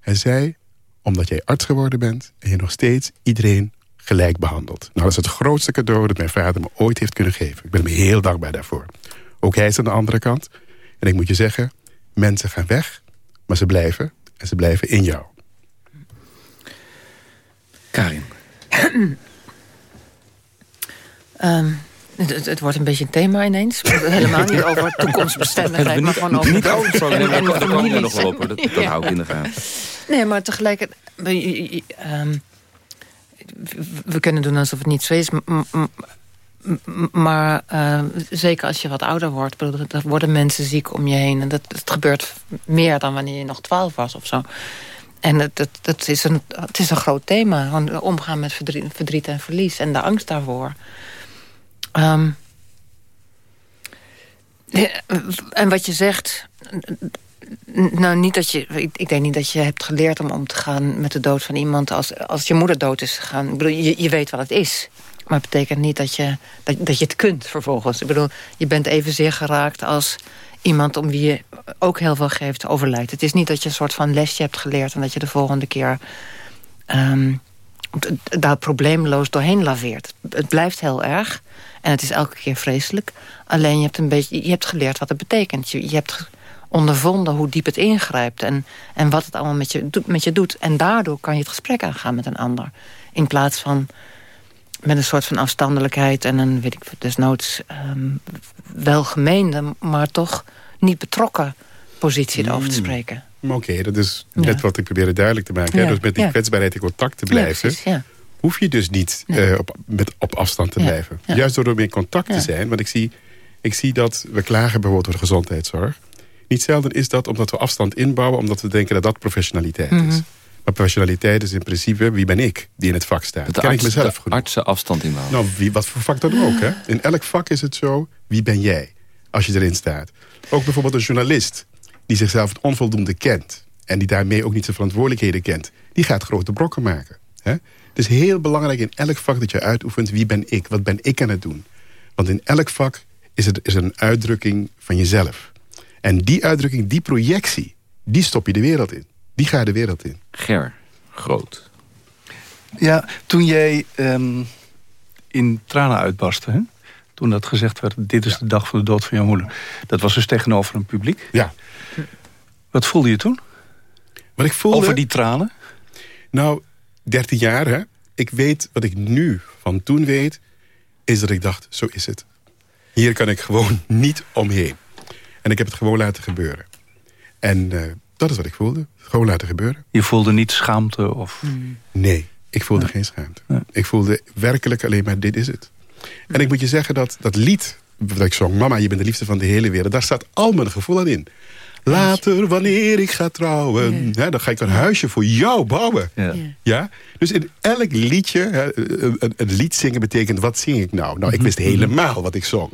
Hij zei, omdat jij arts geworden bent... en je nog steeds iedereen gelijk behandelt. Nou, dat is het grootste cadeau dat mijn vader me ooit heeft kunnen geven. Ik ben hem heel dankbaar daarvoor. Ook hij is aan de andere kant. En ik moet je zeggen, mensen gaan weg, maar ze blijven. En ze blijven in jou. Karin. um, het, het, wordt een beetje een thema ineens. Helemaal niet over toekomstbestendigheid, maar gewoon over dood. En, en, en we nog wel op, dat, dat hou ik in de gaten. Nee, maar tegelijkertijd... Um, we kunnen doen alsof het niet zo is. Maar uh, zeker als je wat ouder wordt, dan worden mensen ziek om je heen. En dat, dat gebeurt meer dan wanneer je nog twaalf was of zo. En het, is een, het is een groot thema. Omgaan met verdriet, en verlies en de angst daarvoor. Um, en wat je zegt... Nou, niet dat je, ik, denk niet dat je hebt geleerd om om te gaan met de dood van iemand... als, als je moeder dood is gegaan. Ik bedoel, je, je weet wat het is. Maar het betekent niet dat je, dat, dat je het kunt vervolgens. Ik bedoel, je bent evenzeer geraakt als iemand om wie je ook heel veel geeft overlijdt. Het is niet dat je een soort van lesje hebt geleerd... en dat je de volgende keer um, daar probleemloos doorheen laveert. Het blijft heel erg en het is elke keer vreselijk. Alleen je hebt, een beetje, je hebt geleerd wat het betekent. Je, je hebt ondervonden hoe diep het ingrijpt... en, en wat het allemaal met je, met je doet. En daardoor kan je het gesprek aangaan met een ander. In plaats van met een soort van afstandelijkheid en een, weet ik, desnoods um, welgemeende, maar toch niet betrokken positie erover te hmm. spreken. Oké, dat is net wat ik probeerde duidelijk te maken. Dus met die kwetsbaarheid in contact te blijven... hoef je dus niet uh, op, met, op afstand te blijven. Juist door meer in contact te zijn. Want ik zie, ik zie dat we klagen bijvoorbeeld over de gezondheidszorg. Niet zelden is dat omdat we afstand inbouwen... omdat we denken dat dat professionaliteit is. Mhm. Maar professionaliteit is in principe wie ben ik die in het vak staat. Dat Ken ik mezelf de genoeg? artsen afstand inbouwen. Nou, wie, wat voor vak dan ook. Hè? In elk vak is het zo, wie ben jij als je erin staat? Ook bijvoorbeeld een journalist die zichzelf onvoldoende kent... en die daarmee ook niet zijn verantwoordelijkheden kent... die gaat grote brokken maken. Hè? Het is heel belangrijk in elk vak dat je uitoefent... wie ben ik, wat ben ik aan het doen? Want in elk vak is het is een uitdrukking van jezelf. En die uitdrukking, die projectie, die stop je de wereld in. Die ga je de wereld in. Ger, groot. Ja, toen jij ehm, in tranen uitbarstte... Hè? toen dat gezegd werd, dit is de dag van de dood van jouw moeder. Dat was dus tegenover een publiek. Ja. Wat voelde je toen? Wat ik voelde... Over die tranen? Nou, 13 jaar, hè. Ik weet, wat ik nu van toen weet... is dat ik dacht, zo is het. Hier kan ik gewoon niet omheen. En ik heb het gewoon laten gebeuren. En uh, dat is wat ik voelde. Gewoon laten gebeuren. Je voelde niet schaamte? Of... Nee, ik voelde geen schaamte. Ik voelde werkelijk alleen maar, dit is het. En ik moet je zeggen dat dat lied dat ik zong... Mama, je bent de liefste van de hele wereld... daar staat al mijn gevoel aan in. Later, wanneer ik ga trouwen... Ja. Hè, dan ga ik een huisje voor jou bouwen. Ja. ja? Dus in elk liedje... Hè, een, een, lied zingen betekent, wat zing ik nou? Nou, ik wist helemaal wat ik zong.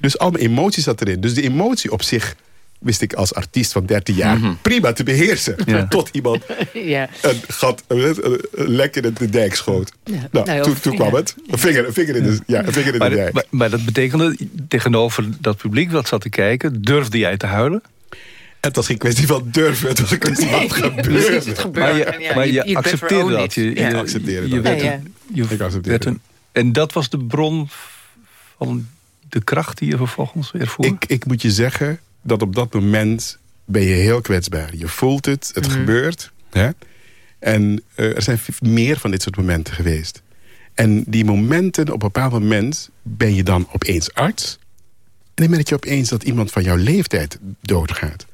Dus al mijn emoties zat erin. Dus de emotie op zich wist ik als artiest van 13 jaar mm -hmm. prima te beheersen. Ja. Tot iemand ja. een gat, een, lek in de dijk schoot. Ja. Nou, nou, toen, toen kwam het. Een vinger, een vinger in de, ja, een vinger in maar, de dijk. Maar, maar, dat betekende, tegenover dat publiek wat zat te kijken... durfde jij te huilen? Het was geen kwestie van durven, het was een kwestie van gebeuren. Maar je, maar je, je accepteerde dat. Je, je, je accepteerde je dat. Je ik accepteerde een, En dat was de bron van de kracht die je vervolgens weer voelde? Ik, ik moet je zeggen dat op dat moment ben je heel kwetsbaar. Je voelt het, het mm -hmm. gebeurt. Hè? En uh, er zijn meer van dit soort momenten geweest. En die momenten, op een bepaald moment ben je dan opeens arts. En dan merk je opeens dat iemand van jouw leeftijd doodgaat.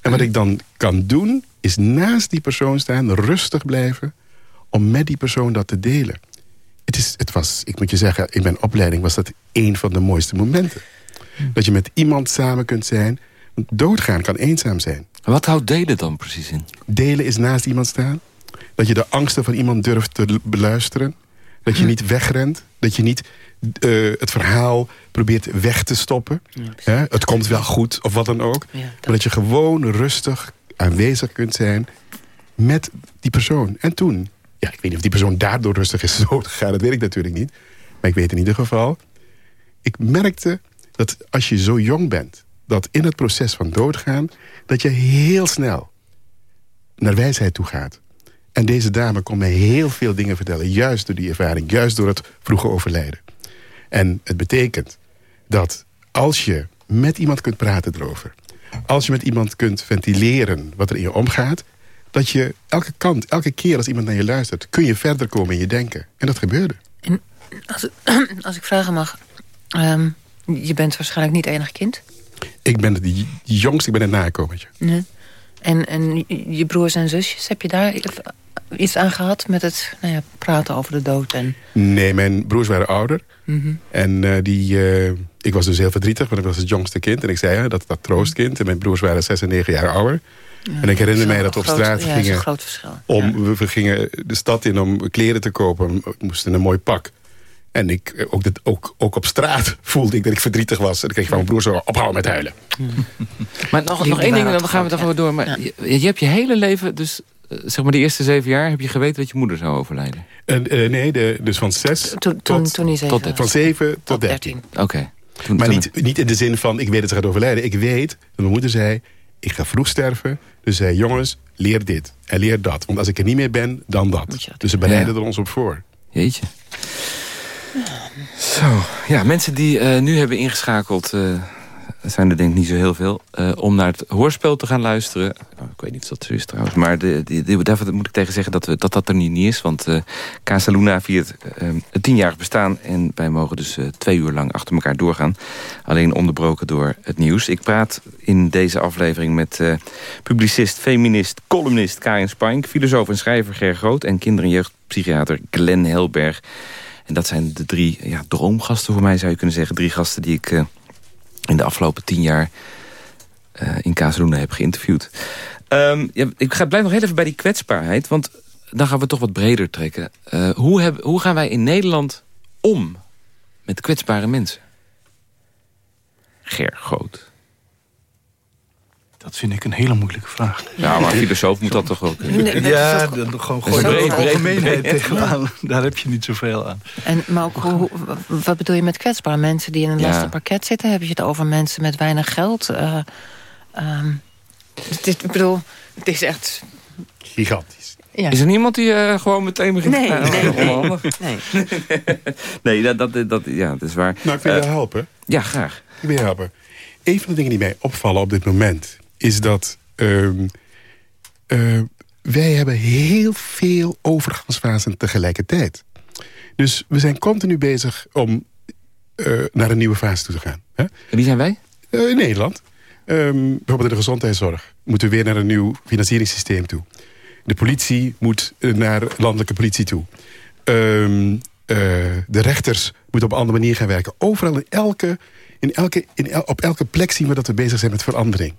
En wat ik dan kan doen, is naast die persoon staan, rustig blijven... om met die persoon dat te delen. Het, is, het was, ik moet je zeggen, in mijn opleiding was dat een van de mooiste momenten. Dat je met iemand samen kunt zijn. Doodgaan kan eenzaam zijn. Wat houdt delen dan precies in? Delen is naast iemand staan. Dat je de angsten van iemand durft te beluisteren. Dat je niet wegrent. Dat je niet uh, het verhaal probeert weg te stoppen. Ja, het komt wel goed, of wat dan ook. Ja, dat... Maar dat je gewoon rustig aanwezig kunt zijn met die persoon. En toen, ja, ik weet niet of die persoon daardoor rustig is doodgegaan. Dat weet ik natuurlijk niet. Maar ik weet in ieder geval... Ik merkte dat als je zo jong bent... dat in het proces van doodgaan... dat je heel snel naar wijsheid toe gaat. En deze dame kon mij heel veel dingen vertellen. Juist door die ervaring. Juist door het vroege overlijden. En het betekent dat als je met iemand kunt praten erover... als je met iemand kunt ventileren wat er in je omgaat... dat je elke kant, elke keer als iemand naar je luistert... kun je verder komen in je denken. En dat gebeurde. En als, als ik vragen mag... Um, je bent waarschijnlijk niet enig kind? Ik ben het jongste, ik ben het nakomertje. Nee. En, en je broers en zusjes, heb je daar iets aan gehad met het nou ja, praten over de dood? En... Nee, mijn broers waren ouder. Mm -hmm. En uh, die, uh, ik was dus heel verdrietig, want ik was het jongste kind. En ik zei, ja, dat dat troostkind. En mijn broers waren 6 en 9 jaar ouder. En ik herinner mij dat we op groot, straat ja, gingen... een groot verschil. Om, ja. we, gingen de stad in om kleren te kopen. We moesten een mooi pak. En ik, ook, dat, ook, ook op straat voelde ik dat ik verdrietig was. En dan kreeg ik van mijn broer zo ophouden met huilen. Maar nog, nog één ding, dan gaan we het gewoon door. Maar je, je hebt je hele leven, dus zeg maar de eerste zeven jaar... heb je geweten dat je moeder zou overlijden? Uh, uh, nee, de, dus van zes toen, tot, toen zeven tot Van zeven tot dertien. Oké. Okay. Maar niet, niet in de zin van, ik weet dat ze gaat overlijden. Ik weet dat mijn moeder zei, ik ga vroeg sterven. Dus zei, jongens, leer dit en leer dat. Want als ik er niet meer ben, dan dat. Dus ze bereiden ja. er ons op voor. Jeetje. Zo, ja, mensen die uh, nu hebben ingeschakeld... Uh, zijn er denk ik niet zo heel veel... Uh, om naar het hoorspel te gaan luisteren. Oh, ik weet niet of dat zo is trouwens. Maar de, de, de, daarvoor moet ik tegen zeggen dat we, dat, dat er niet, niet is. Want uh, Casa Luna viert het tienjarig bestaan. En wij mogen dus twee uur lang achter elkaar doorgaan. Alleen onderbroken door het nieuws. Ik praat in deze aflevering met publicist, feminist, columnist Karin Spink... filosoof en schrijver Ger Groot... en kinder- en jeugdpsychiater Glenn Helberg... En dat zijn de drie ja, droomgasten voor mij, zou je kunnen zeggen. Drie gasten die ik uh, in de afgelopen tien jaar uh, in Kazeluna heb geïnterviewd. Ja, ik ga, blijf nog heel even bij die kwetsbaarheid. Want dan gaan we toch wat breder trekken. Uh, hoe, hoe gaan wij in Nederland om met kwetsbare mensen? Ger Groot. Dat vind ik een hele moeilijke vraag. Ja, maar een filosoof moet dat toch ook... ja, dan gewoon gooi de algemeenheid tegenaan. Daar heb je niet zoveel aan. En, maar ook, hoe, wat bedoel je met kwetsbare mensen die in een lastig pakket zitten? Heb je het over mensen met weinig geld? Uh, um, ik bedoel, het is echt... Gigantisch. Ja. Is er niemand die uh, gewoon meteen begint? Nee, nee, nee. nee. nee dat, dat, dat, ja, dat is waar. Nou, ik wil uh, je helpen. Ja, graag. Ik wil je helpen. Een van de dingen die mij opvallen op dit moment is dat um, uh, wij hebben heel veel overgangsfasen tegelijkertijd. Dus we zijn continu bezig om uh, naar een nieuwe fase toe te gaan. Hè? En wie zijn wij? Uh, in Nederland. Um, bijvoorbeeld in de gezondheidszorg moeten we weer naar een nieuw financieringssysteem toe. De politie moet naar landelijke politie toe. Um, de rechters moeten op een andere manier gaan werken. Overal in elke, in elke, in el, op elke plek zien we dat we bezig zijn met verandering.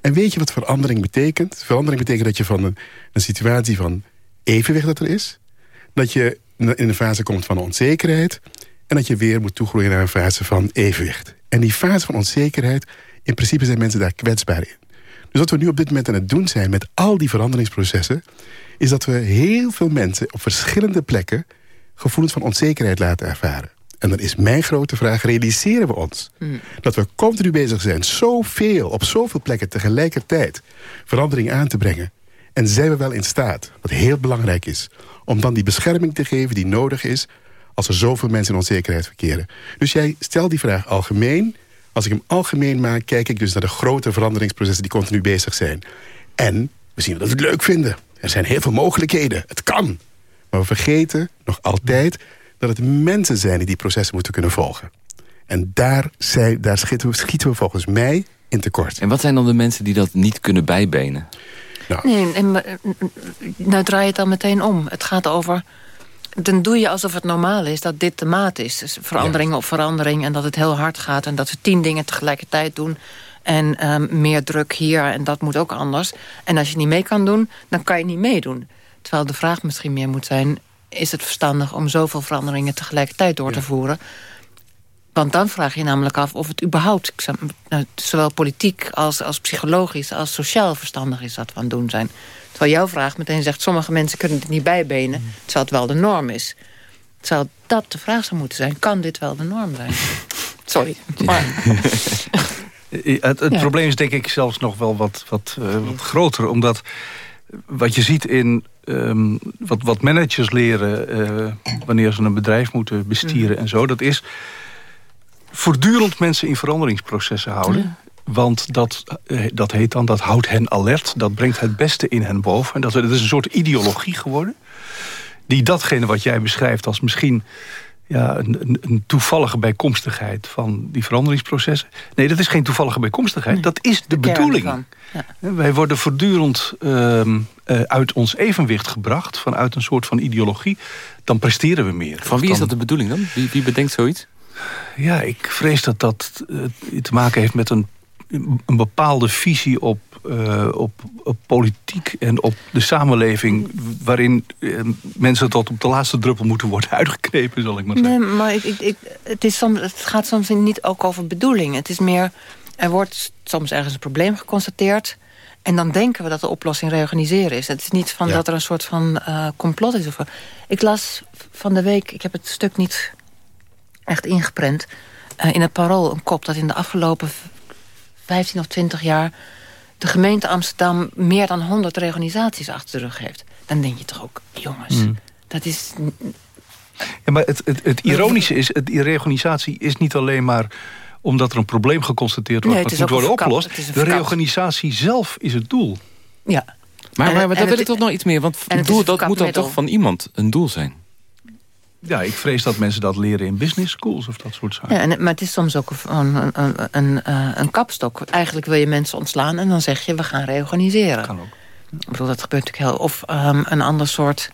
En weet je wat verandering betekent? Verandering betekent dat je van een, een situatie van evenwicht dat er is... dat je in een fase komt van onzekerheid... en dat je weer moet toegroeien naar een fase van evenwicht. En die fase van onzekerheid, in principe zijn mensen daar kwetsbaar in. Dus wat we nu op dit moment aan het doen zijn met al die veranderingsprocessen... is dat we heel veel mensen op verschillende plekken... gevoelens van onzekerheid laten ervaren. En dan is mijn grote vraag, realiseren we ons... Hmm. dat we continu bezig zijn, zoveel, op zoveel plekken tegelijkertijd... verandering aan te brengen. En zijn we wel in staat, wat heel belangrijk is... om dan die bescherming te geven die nodig is... als er zoveel mensen in onzekerheid verkeren. Dus jij stelt die vraag algemeen. Als ik hem algemeen maak, kijk ik dus naar de grote veranderingsprocessen... die continu bezig zijn. En we zien dat we het leuk vinden. Er zijn heel veel mogelijkheden. Het kan. Maar we vergeten nog altijd dat het mensen zijn die die processen moeten kunnen volgen. En daar, zij, daar schieten, we, schieten we volgens mij in tekort. En wat zijn dan de mensen die dat niet kunnen bijbenen? Nou, nee, en, nou draai je het dan meteen om. Het gaat over... Dan doe je alsof het normaal is dat dit de maat is. Dus verandering op verandering en dat het heel hard gaat... en dat we tien dingen tegelijkertijd doen... en um, meer druk hier en dat moet ook anders. En als je niet mee kan doen, dan kan je niet meedoen. Terwijl de vraag misschien meer moet zijn is het verstandig om zoveel veranderingen tegelijkertijd door te voeren. Want dan vraag je namelijk af of het überhaupt... Nou, zowel politiek als, als psychologisch als sociaal verstandig is... wat we aan het doen zijn. Terwijl jouw vraag meteen zegt... sommige mensen kunnen het niet bijbenen... Mm. terwijl het wel de norm is. Terwijl dat de vraag zou moeten zijn... kan dit wel de norm zijn? Sorry. Maar... het, het probleem is denk ik zelfs nog wel wat, wat, uh, wat groter. Omdat wat je ziet in Ehm, wat, wat managers leren uh, wanneer ze een bedrijf moeten bestieren mm. en zo... dat is voortdurend mensen in veranderingsprocessen houden. Want dat, eh, dat heet dan, dat houdt hen alert. Dat brengt het beste in hen boven. En dat, dat is een soort ideologie geworden. Die datgene wat jij beschrijft als misschien ja, een, een, toevallige bijkomstigheid van die veranderingsprocessen. Nee, dat is geen toevallige bijkomstigheid. Dat is de, bedoeling. Ja. Wij worden voortdurend uh, uit ons evenwicht gebracht... vanuit een soort van ideologie. Dan presteren we meer. Van wie is dat de bedoeling dan? Wie, wie bedenkt zoiets? Ja, ik vrees dat dat uh, te maken heeft met een, een bepaalde visie op uh, op, op, politiek en op de samenleving... waarin uh, mensen tot op de laatste druppel moeten worden uitgeknepen, zal ik maar zeggen. Nee, maar ik, ik, ik, het, is soms, het gaat soms niet ook over bedoeling. Het is meer, er wordt soms ergens een probleem geconstateerd... en dan denken we dat de oplossing reorganiseren is. Het is niet van dat er een soort van uh, complot is. Of, ik las van de week, ik heb het stuk niet echt ingeprent... in het Parool een kop dat in de afgelopen 15 of 20 jaar de gemeente Amsterdam meer dan 100 reorganisaties achter de rug heeft. Dan denk je toch ook, jongens, mm. dat is... Ja, maar het, het, het ironische is, het, die reorganisatie is niet alleen maar omdat er een probleem geconstateerd wordt... dat moet worden opgelost. De reorganisatie zelf is het doel. Ja. Maar, maar, maar daar wil ik toch nog iets meer. Want doel, dat moet dan toch van iemand een doel zijn? Ja, ik vrees dat mensen dat leren in business schools of dat soort zaken. Ja, en, maar het is soms ook een, een, een, een, eh, een kapstok. Eigenlijk wil je mensen ontslaan en dan zeg je we gaan reorganiseren. Kan ook. Ik bedoel, dat gebeurt natuurlijk heel... Of um, een ander soort...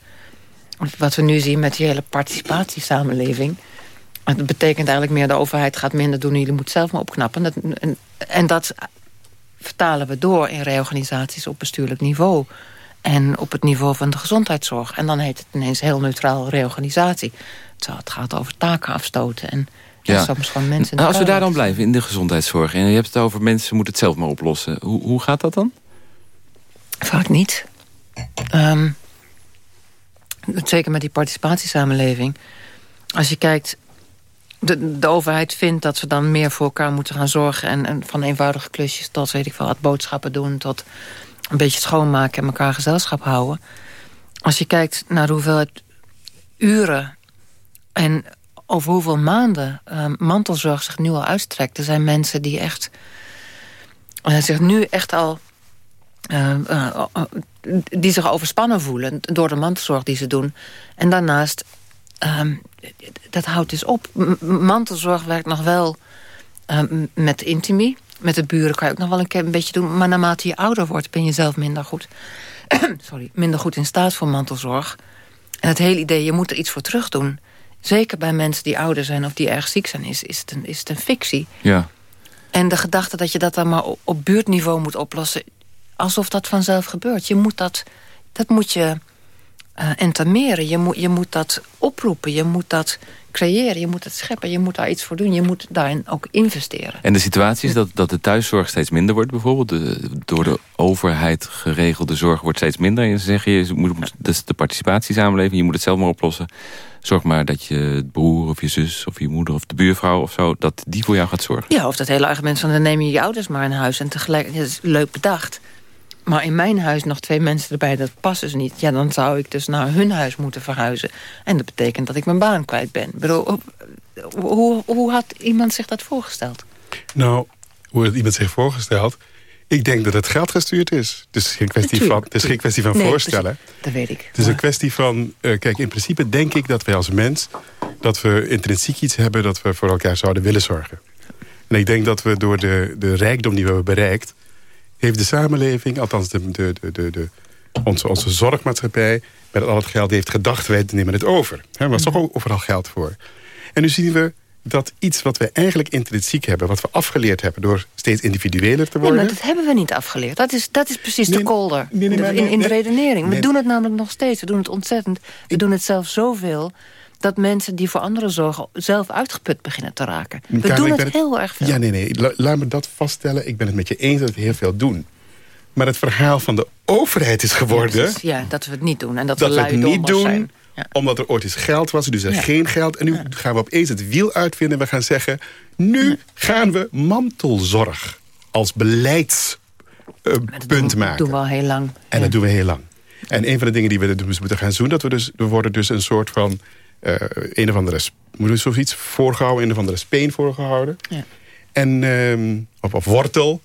Wat we nu zien met die hele participatiesamenleving. Het betekent eigenlijk meer de overheid gaat minder doen... en jullie moeten zelf maar opknappen. Dat, en, en dat vertalen we door in reorganisaties op bestuurlijk niveau. En op het niveau van de gezondheidszorg. En dan heet het ineens heel neutraal reorganisatie. Het gaat over taken afstoten en ja. soms gewoon mensen... Nou, als we daar dan blijven, in de gezondheidszorg... en je hebt het over mensen moeten het zelf maar oplossen. Hoe, hoe gaat dat dan? Vaak niet. Um, zeker met die participatiesamenleving. Als je kijkt, de, overheid vindt dat we dan meer voor elkaar moeten gaan zorgen. En, van eenvoudige klusjes tot, weet ik wel, wat boodschappen doen... tot een beetje schoonmaken en elkaar gezelschap houden. Als je kijkt naar hoeveelheid uren en over hoeveel maanden uh, mantelzorg zich nu al uitstrekt. Er zijn mensen die echt uh, zich nu echt al uh, die zich overspannen voelen door de mantelzorg die ze doen. En daarnaast, um, dat houdt dus op. mantelzorg werkt nog wel um, met intimie. Met de buren kan je ook nog wel een, keer een beetje doen. Maar naarmate je ouder wordt, ben je zelf minder goed. sorry, minder goed in staat voor mantelzorg. En het hele idee, je moet er iets voor terug doen. Zeker bij mensen die ouder zijn of die erg ziek zijn, is, is, het, een, is het een fictie. Ja. En de gedachte dat je dat dan maar op buurtniveau moet oplossen alsof dat vanzelf gebeurt. Je moet dat, dat moet je uh, entameren. Je moet, je moet dat oproepen. Je moet dat creëren. Je moet het scheppen. Je moet daar iets voor doen. Je moet daarin ook investeren. En de situatie is dat, dat de thuiszorg steeds minder wordt bijvoorbeeld. De, door de overheid geregelde zorg wordt steeds minder. En ze zeggen, je moet, dat is de participatiesamenleving. Je moet het zelf maar oplossen. Zorg maar dat je broer of je zus of je moeder of de buurvrouw of zo... dat die voor jou gaat zorgen. Ja, of dat hele argument van dan neem je je ouders maar in huis... en tegelijk, dat is leuk bedacht. Maar in mijn huis nog twee mensen erbij, dat past dus niet. Ja, dan zou ik dus naar hun huis moeten verhuizen. En dat betekent dat ik mijn baan kwijt ben. bedoel, hoe, hoe had iemand zich dat voorgesteld? Nou, hoe had iemand zich voorgesteld? Ik denk dat het geld gestuurd is. Het is geen kwestie van, het is geen kwestie van voorstellen. Dat weet ik. Het is een kwestie van... Uh, kijk, in principe denk ik dat wij als mens... dat we intrinsiek iets hebben dat we voor elkaar zouden willen zorgen. En ik denk dat we door de, de rijkdom die we hebben bereikt heeft de samenleving, althans de, de, de, de, onze, onze zorgmaatschappij... met al het geld heeft gedacht, wij nemen het over. Er was toch ook overal geld voor. En nu zien we dat iets wat we eigenlijk intrinsiek hebben... wat we afgeleerd hebben door steeds individueler te worden... Nee, maar dat hebben we niet afgeleerd. Dat is, dat is precies de kolder in, in de redenering. We doen het namelijk nog steeds. We doen het ontzettend. We doen het zelf zoveel dat mensen die voor anderen zorgen... zelf uitgeput beginnen te raken. We doen het, heel erg veel. Ja, nee, nee. laat me dat vaststellen. Ik ben het met je eens dat we heel veel doen. Maar het verhaal van de overheid is geworden... Ja, dat we het niet doen. En dat, dat we, we het niet doen, omdat er ooit eens geld was. Dus er geen geld. En nu gaan we opeens het wiel uitvinden. We gaan zeggen, nu gaan we mantelzorg als beleidspunt uh, maken. Dat doen we al heel lang. En dat doen we heel lang. En een van de dingen die we dus moeten gaan doen... dat we dus, we worden dus een soort van uh, een of andere, moet ik zoiets voorgehouden, een of andere speen voorgehouden. Ja. En, uh, of, of, wortel.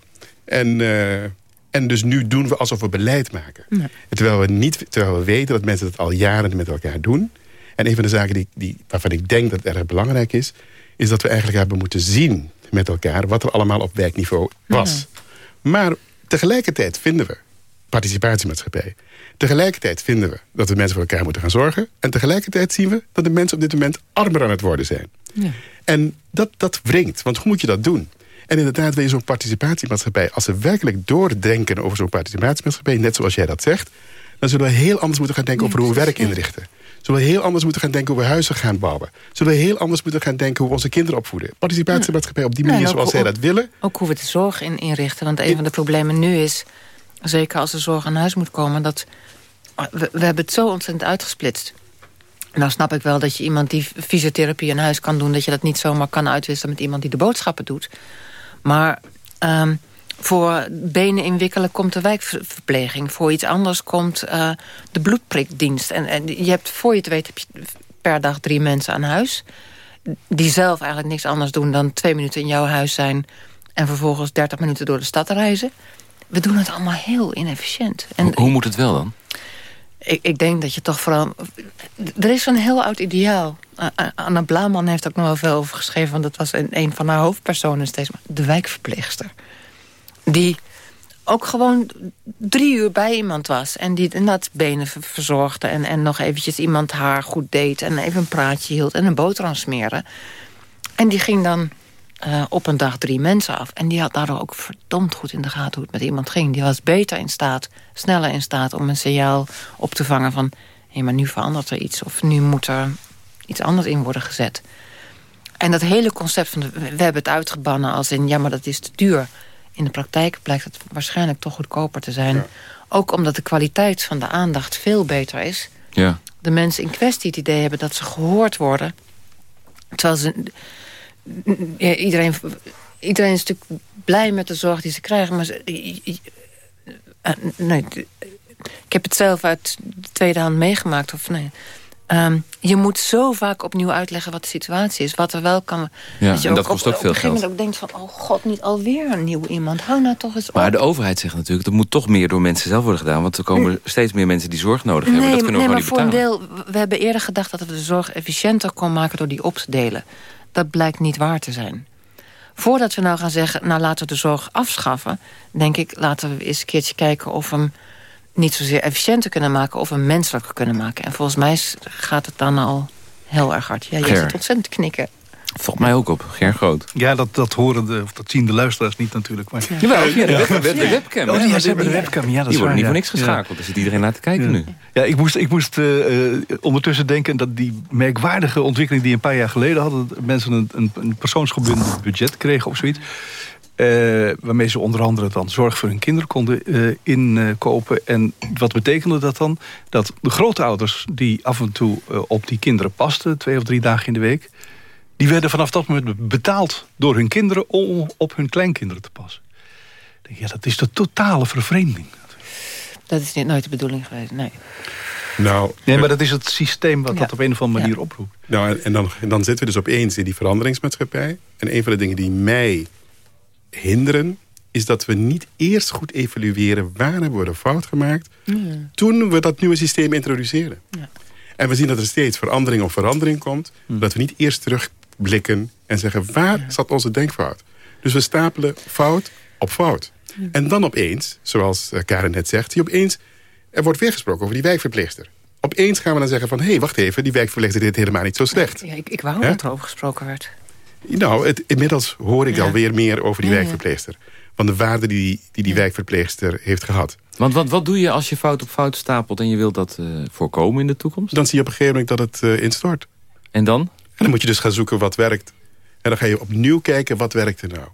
En, uh, en dus nu doen we alsof we beleid maken. Ja. Terwijl, we niet, terwijl we weten dat mensen dat al jaren met elkaar doen. En een van de zaken die, die, waarvan ik denk dat het erg belangrijk is... is dat we eigenlijk hebben moeten zien met elkaar... wat er allemaal op werkniveau was. Ja. Maar tegelijkertijd vinden we participatiemaatschappij Tegelijkertijd vinden we dat we mensen voor elkaar moeten gaan zorgen. En tegelijkertijd zien we dat de mensen op dit moment armer aan het worden zijn. Ja. En dat, dat wringt, want hoe moet je dat doen? En inderdaad, wil je zo'n participatiemaatschappij... als we werkelijk doordenken over zo'n participatiemaatschappij... net zoals jij dat zegt... dan zullen we heel anders moeten gaan denken over hoe we werk inrichten. Zullen we heel anders moeten gaan denken hoe we huizen gaan bouwen. Zullen we heel anders moeten gaan denken hoe we onze kinderen opvoeden. Participatiemaatschappij op die manier zoals zij dat willen. Ook hoe we de zorg in inrichten. Want een van de problemen nu is... zeker als de zorg aan huis moet komen... dat we, hebben het zo ontzettend uitgesplitst. Nou snap ik wel dat je iemand die fysiotherapie in huis kan doen... dat je dat niet zomaar kan uitwisselen met iemand die de boodschappen doet. Maar um, voor benen inwikkelen komt de wijkverpleging. Voor iets anders komt uh, de bloedprikdienst. En, en je hebt, voor je het weet heb je per dag drie mensen aan huis... die zelf eigenlijk niks anders doen dan twee minuten in jouw huis zijn... en vervolgens 30 minuten door de stad reizen. We doen het allemaal heel inefficiënt. En, hoe, hoe moet het wel dan? Ik, ik, denk dat je toch vooral... Er is zo'n heel oud ideaal. Anna Blaman heeft ook nog wel veel over geschreven... want dat was een, een van haar hoofdpersonen steeds. De wijkverpleegster. Die ook gewoon drie uur bij iemand was. En die inderdaad benen verzorgde. En, en nog eventjes iemand haar goed deed. En even een praatje hield. En een boterham smeren. En die ging dan eh, op een dag drie mensen af. En die had daardoor ook verdomd goed in de gaten hoe het met iemand ging. Die was beter in staat, sneller in staat om een signaal op te vangen van... hé, maar nu verandert er iets of nu moet er iets anders in worden gezet. En dat hele concept van we hebben het uitgebannen als in... ja, maar dat is te duur. In de praktijk blijkt het waarschijnlijk toch goedkoper te zijn. Ook omdat de kwaliteit van de aandacht veel beter is. Ja. De mensen in kwestie het idee hebben dat ze gehoord worden... terwijl ze... iedereen, iedereen is natuurlijk blij met de zorg die ze krijgen... maar ze, uh, nee, ik heb het zelf uit de tweede hand meegemaakt. Of nee, Um, je moet zo vaak opnieuw uitleggen wat de situatie is. Wat er wel kan... Ja, dat, je en dat kost ook veel geld. Op een gegeven moment ook denkt van... oh god, niet alweer een nieuw iemand. Hou nou toch eens op. Maar de overheid zegt natuurlijk... dat moet toch meer door mensen zelf worden gedaan. Want er komen steeds meer mensen die zorg nodig hebben. Nee, dat kunnen nee, we maar voor een deel... We hebben eerder gedacht dat we de zorg efficiënter kon maken... door die op te delen. Dat blijkt niet waar te zijn. Voordat we nou gaan zeggen... nou laten we de zorg afschaffen... denk ik, laten we eens een keertje kijken of hem niet zozeer efficiënter kunnen maken... of een menselijker kunnen maken. En volgens mij gaat het dan al heel erg hard. Ja, je zit ontzettend knikken. Volgens mij ook op, Ger Groot. Ja, dat, dat horen de, of dat zien de luisteraars niet natuurlijk. Maar... Ja. Jawel, via de, web, de webcam. Oh, die hebben de webcam, ja, dat die worden niet voor niks geschakeld. Daar zit iedereen naar te kijken nu. Ja, ik moest, ik moest uh, ondertussen denken dat die merkwaardige ontwikkeling... die een paar jaar geleden hadden... dat mensen een, een, een persoonsgebonden budget kregen of zoiets... Uh, waarmee ze onder andere dan zorg voor hun kinderen konden uh, inkopen. En wat betekende dat dan? Dat de grootouders die af en toe uh, op die kinderen pasten... twee of drie dagen in de week... die werden vanaf dat moment betaald door hun kinderen... om op hun kleinkinderen te passen. Ja, dat is de totale vervreemding. Dat is niet nooit de bedoeling geweest, nee. Nou, nee, maar dat is het systeem wat ja. dat op een of andere manier ja. oproept. Nou, en, en dan, en dan zitten we dus opeens in die veranderingsmaatschappij. En een van de dingen die mij hinderen is dat we niet eerst goed evalueren... waar hebben we een fout gemaakt... Ja. toen we dat nieuwe systeem introduceren. Ja. En we zien dat er steeds verandering of verandering komt... Hm. dat we niet eerst terugblikken en zeggen... waar ja. zat onze denkfout? Dus we stapelen fout op fout. En dan opeens, zoals eh, Karen net zegt... Die opeens, er wordt weer gesproken over die wijkverpleegster. Opeens gaan we dan zeggen van... hé, hey, wacht even, die wijkverpleegster deed helemaal niet zo slecht. Ja, ik, ik wou dat er over gesproken werd. Nou, het, inmiddels hoor ik ja. alweer meer over die ja, wijkverpleegster. Van de waarde die die, die wijkverpleegster heeft gehad. Want wat, wat doe je als je fout op fout stapelt... en je wilt dat uh, voorkomen in de toekomst? Dan zie je op een gegeven moment dat het uh, instort. En dan? En dan moet je dus gaan zoeken wat werkt. En dan ga je opnieuw kijken wat werkt er nou.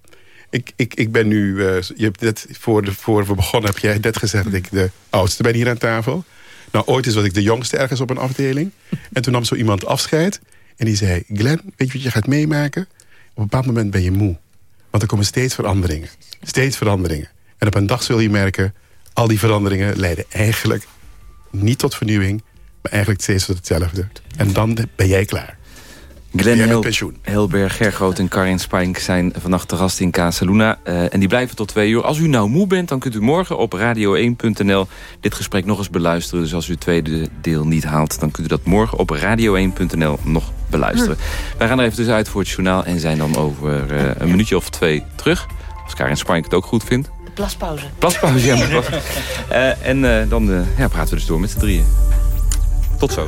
Ik, ik, ik ben nu, uh, je hebt net, voor, de, voor we begonnen heb jij net gezegd... dat ik de oudste ben hier aan tafel. Nou, ooit is was ik de jongste ergens op een afdeling. En toen nam zo iemand afscheid... En die zei, Glenn, weet je wat je gaat meemaken? Op een bepaald moment ben je moe. Want er komen steeds veranderingen. Steeds veranderingen. En op een dag zul je merken... al die veranderingen leiden eigenlijk niet tot vernieuwing... maar eigenlijk steeds tot hetzelfde. En dan ben jij klaar. Glenn Hel Helberg, Gergroot en Karin Spink zijn vannacht te gast in Casaluna. Uh, en die blijven tot twee uur. Als u nou moe bent, dan kunt u morgen op radio1.nl dit gesprek nog eens beluisteren. Dus als u het tweede deel niet haalt, dan kunt u dat morgen op radio1.nl nog beluisteren. Hm. Wij gaan er even dus uit voor het journaal en zijn dan over uh, een minuutje of twee terug. Als Karin Spink het ook goed vindt. Plaspauze. Plaspauze, ja. uh, en dan ja, praten we dus door met z'n drieën. Tot zo.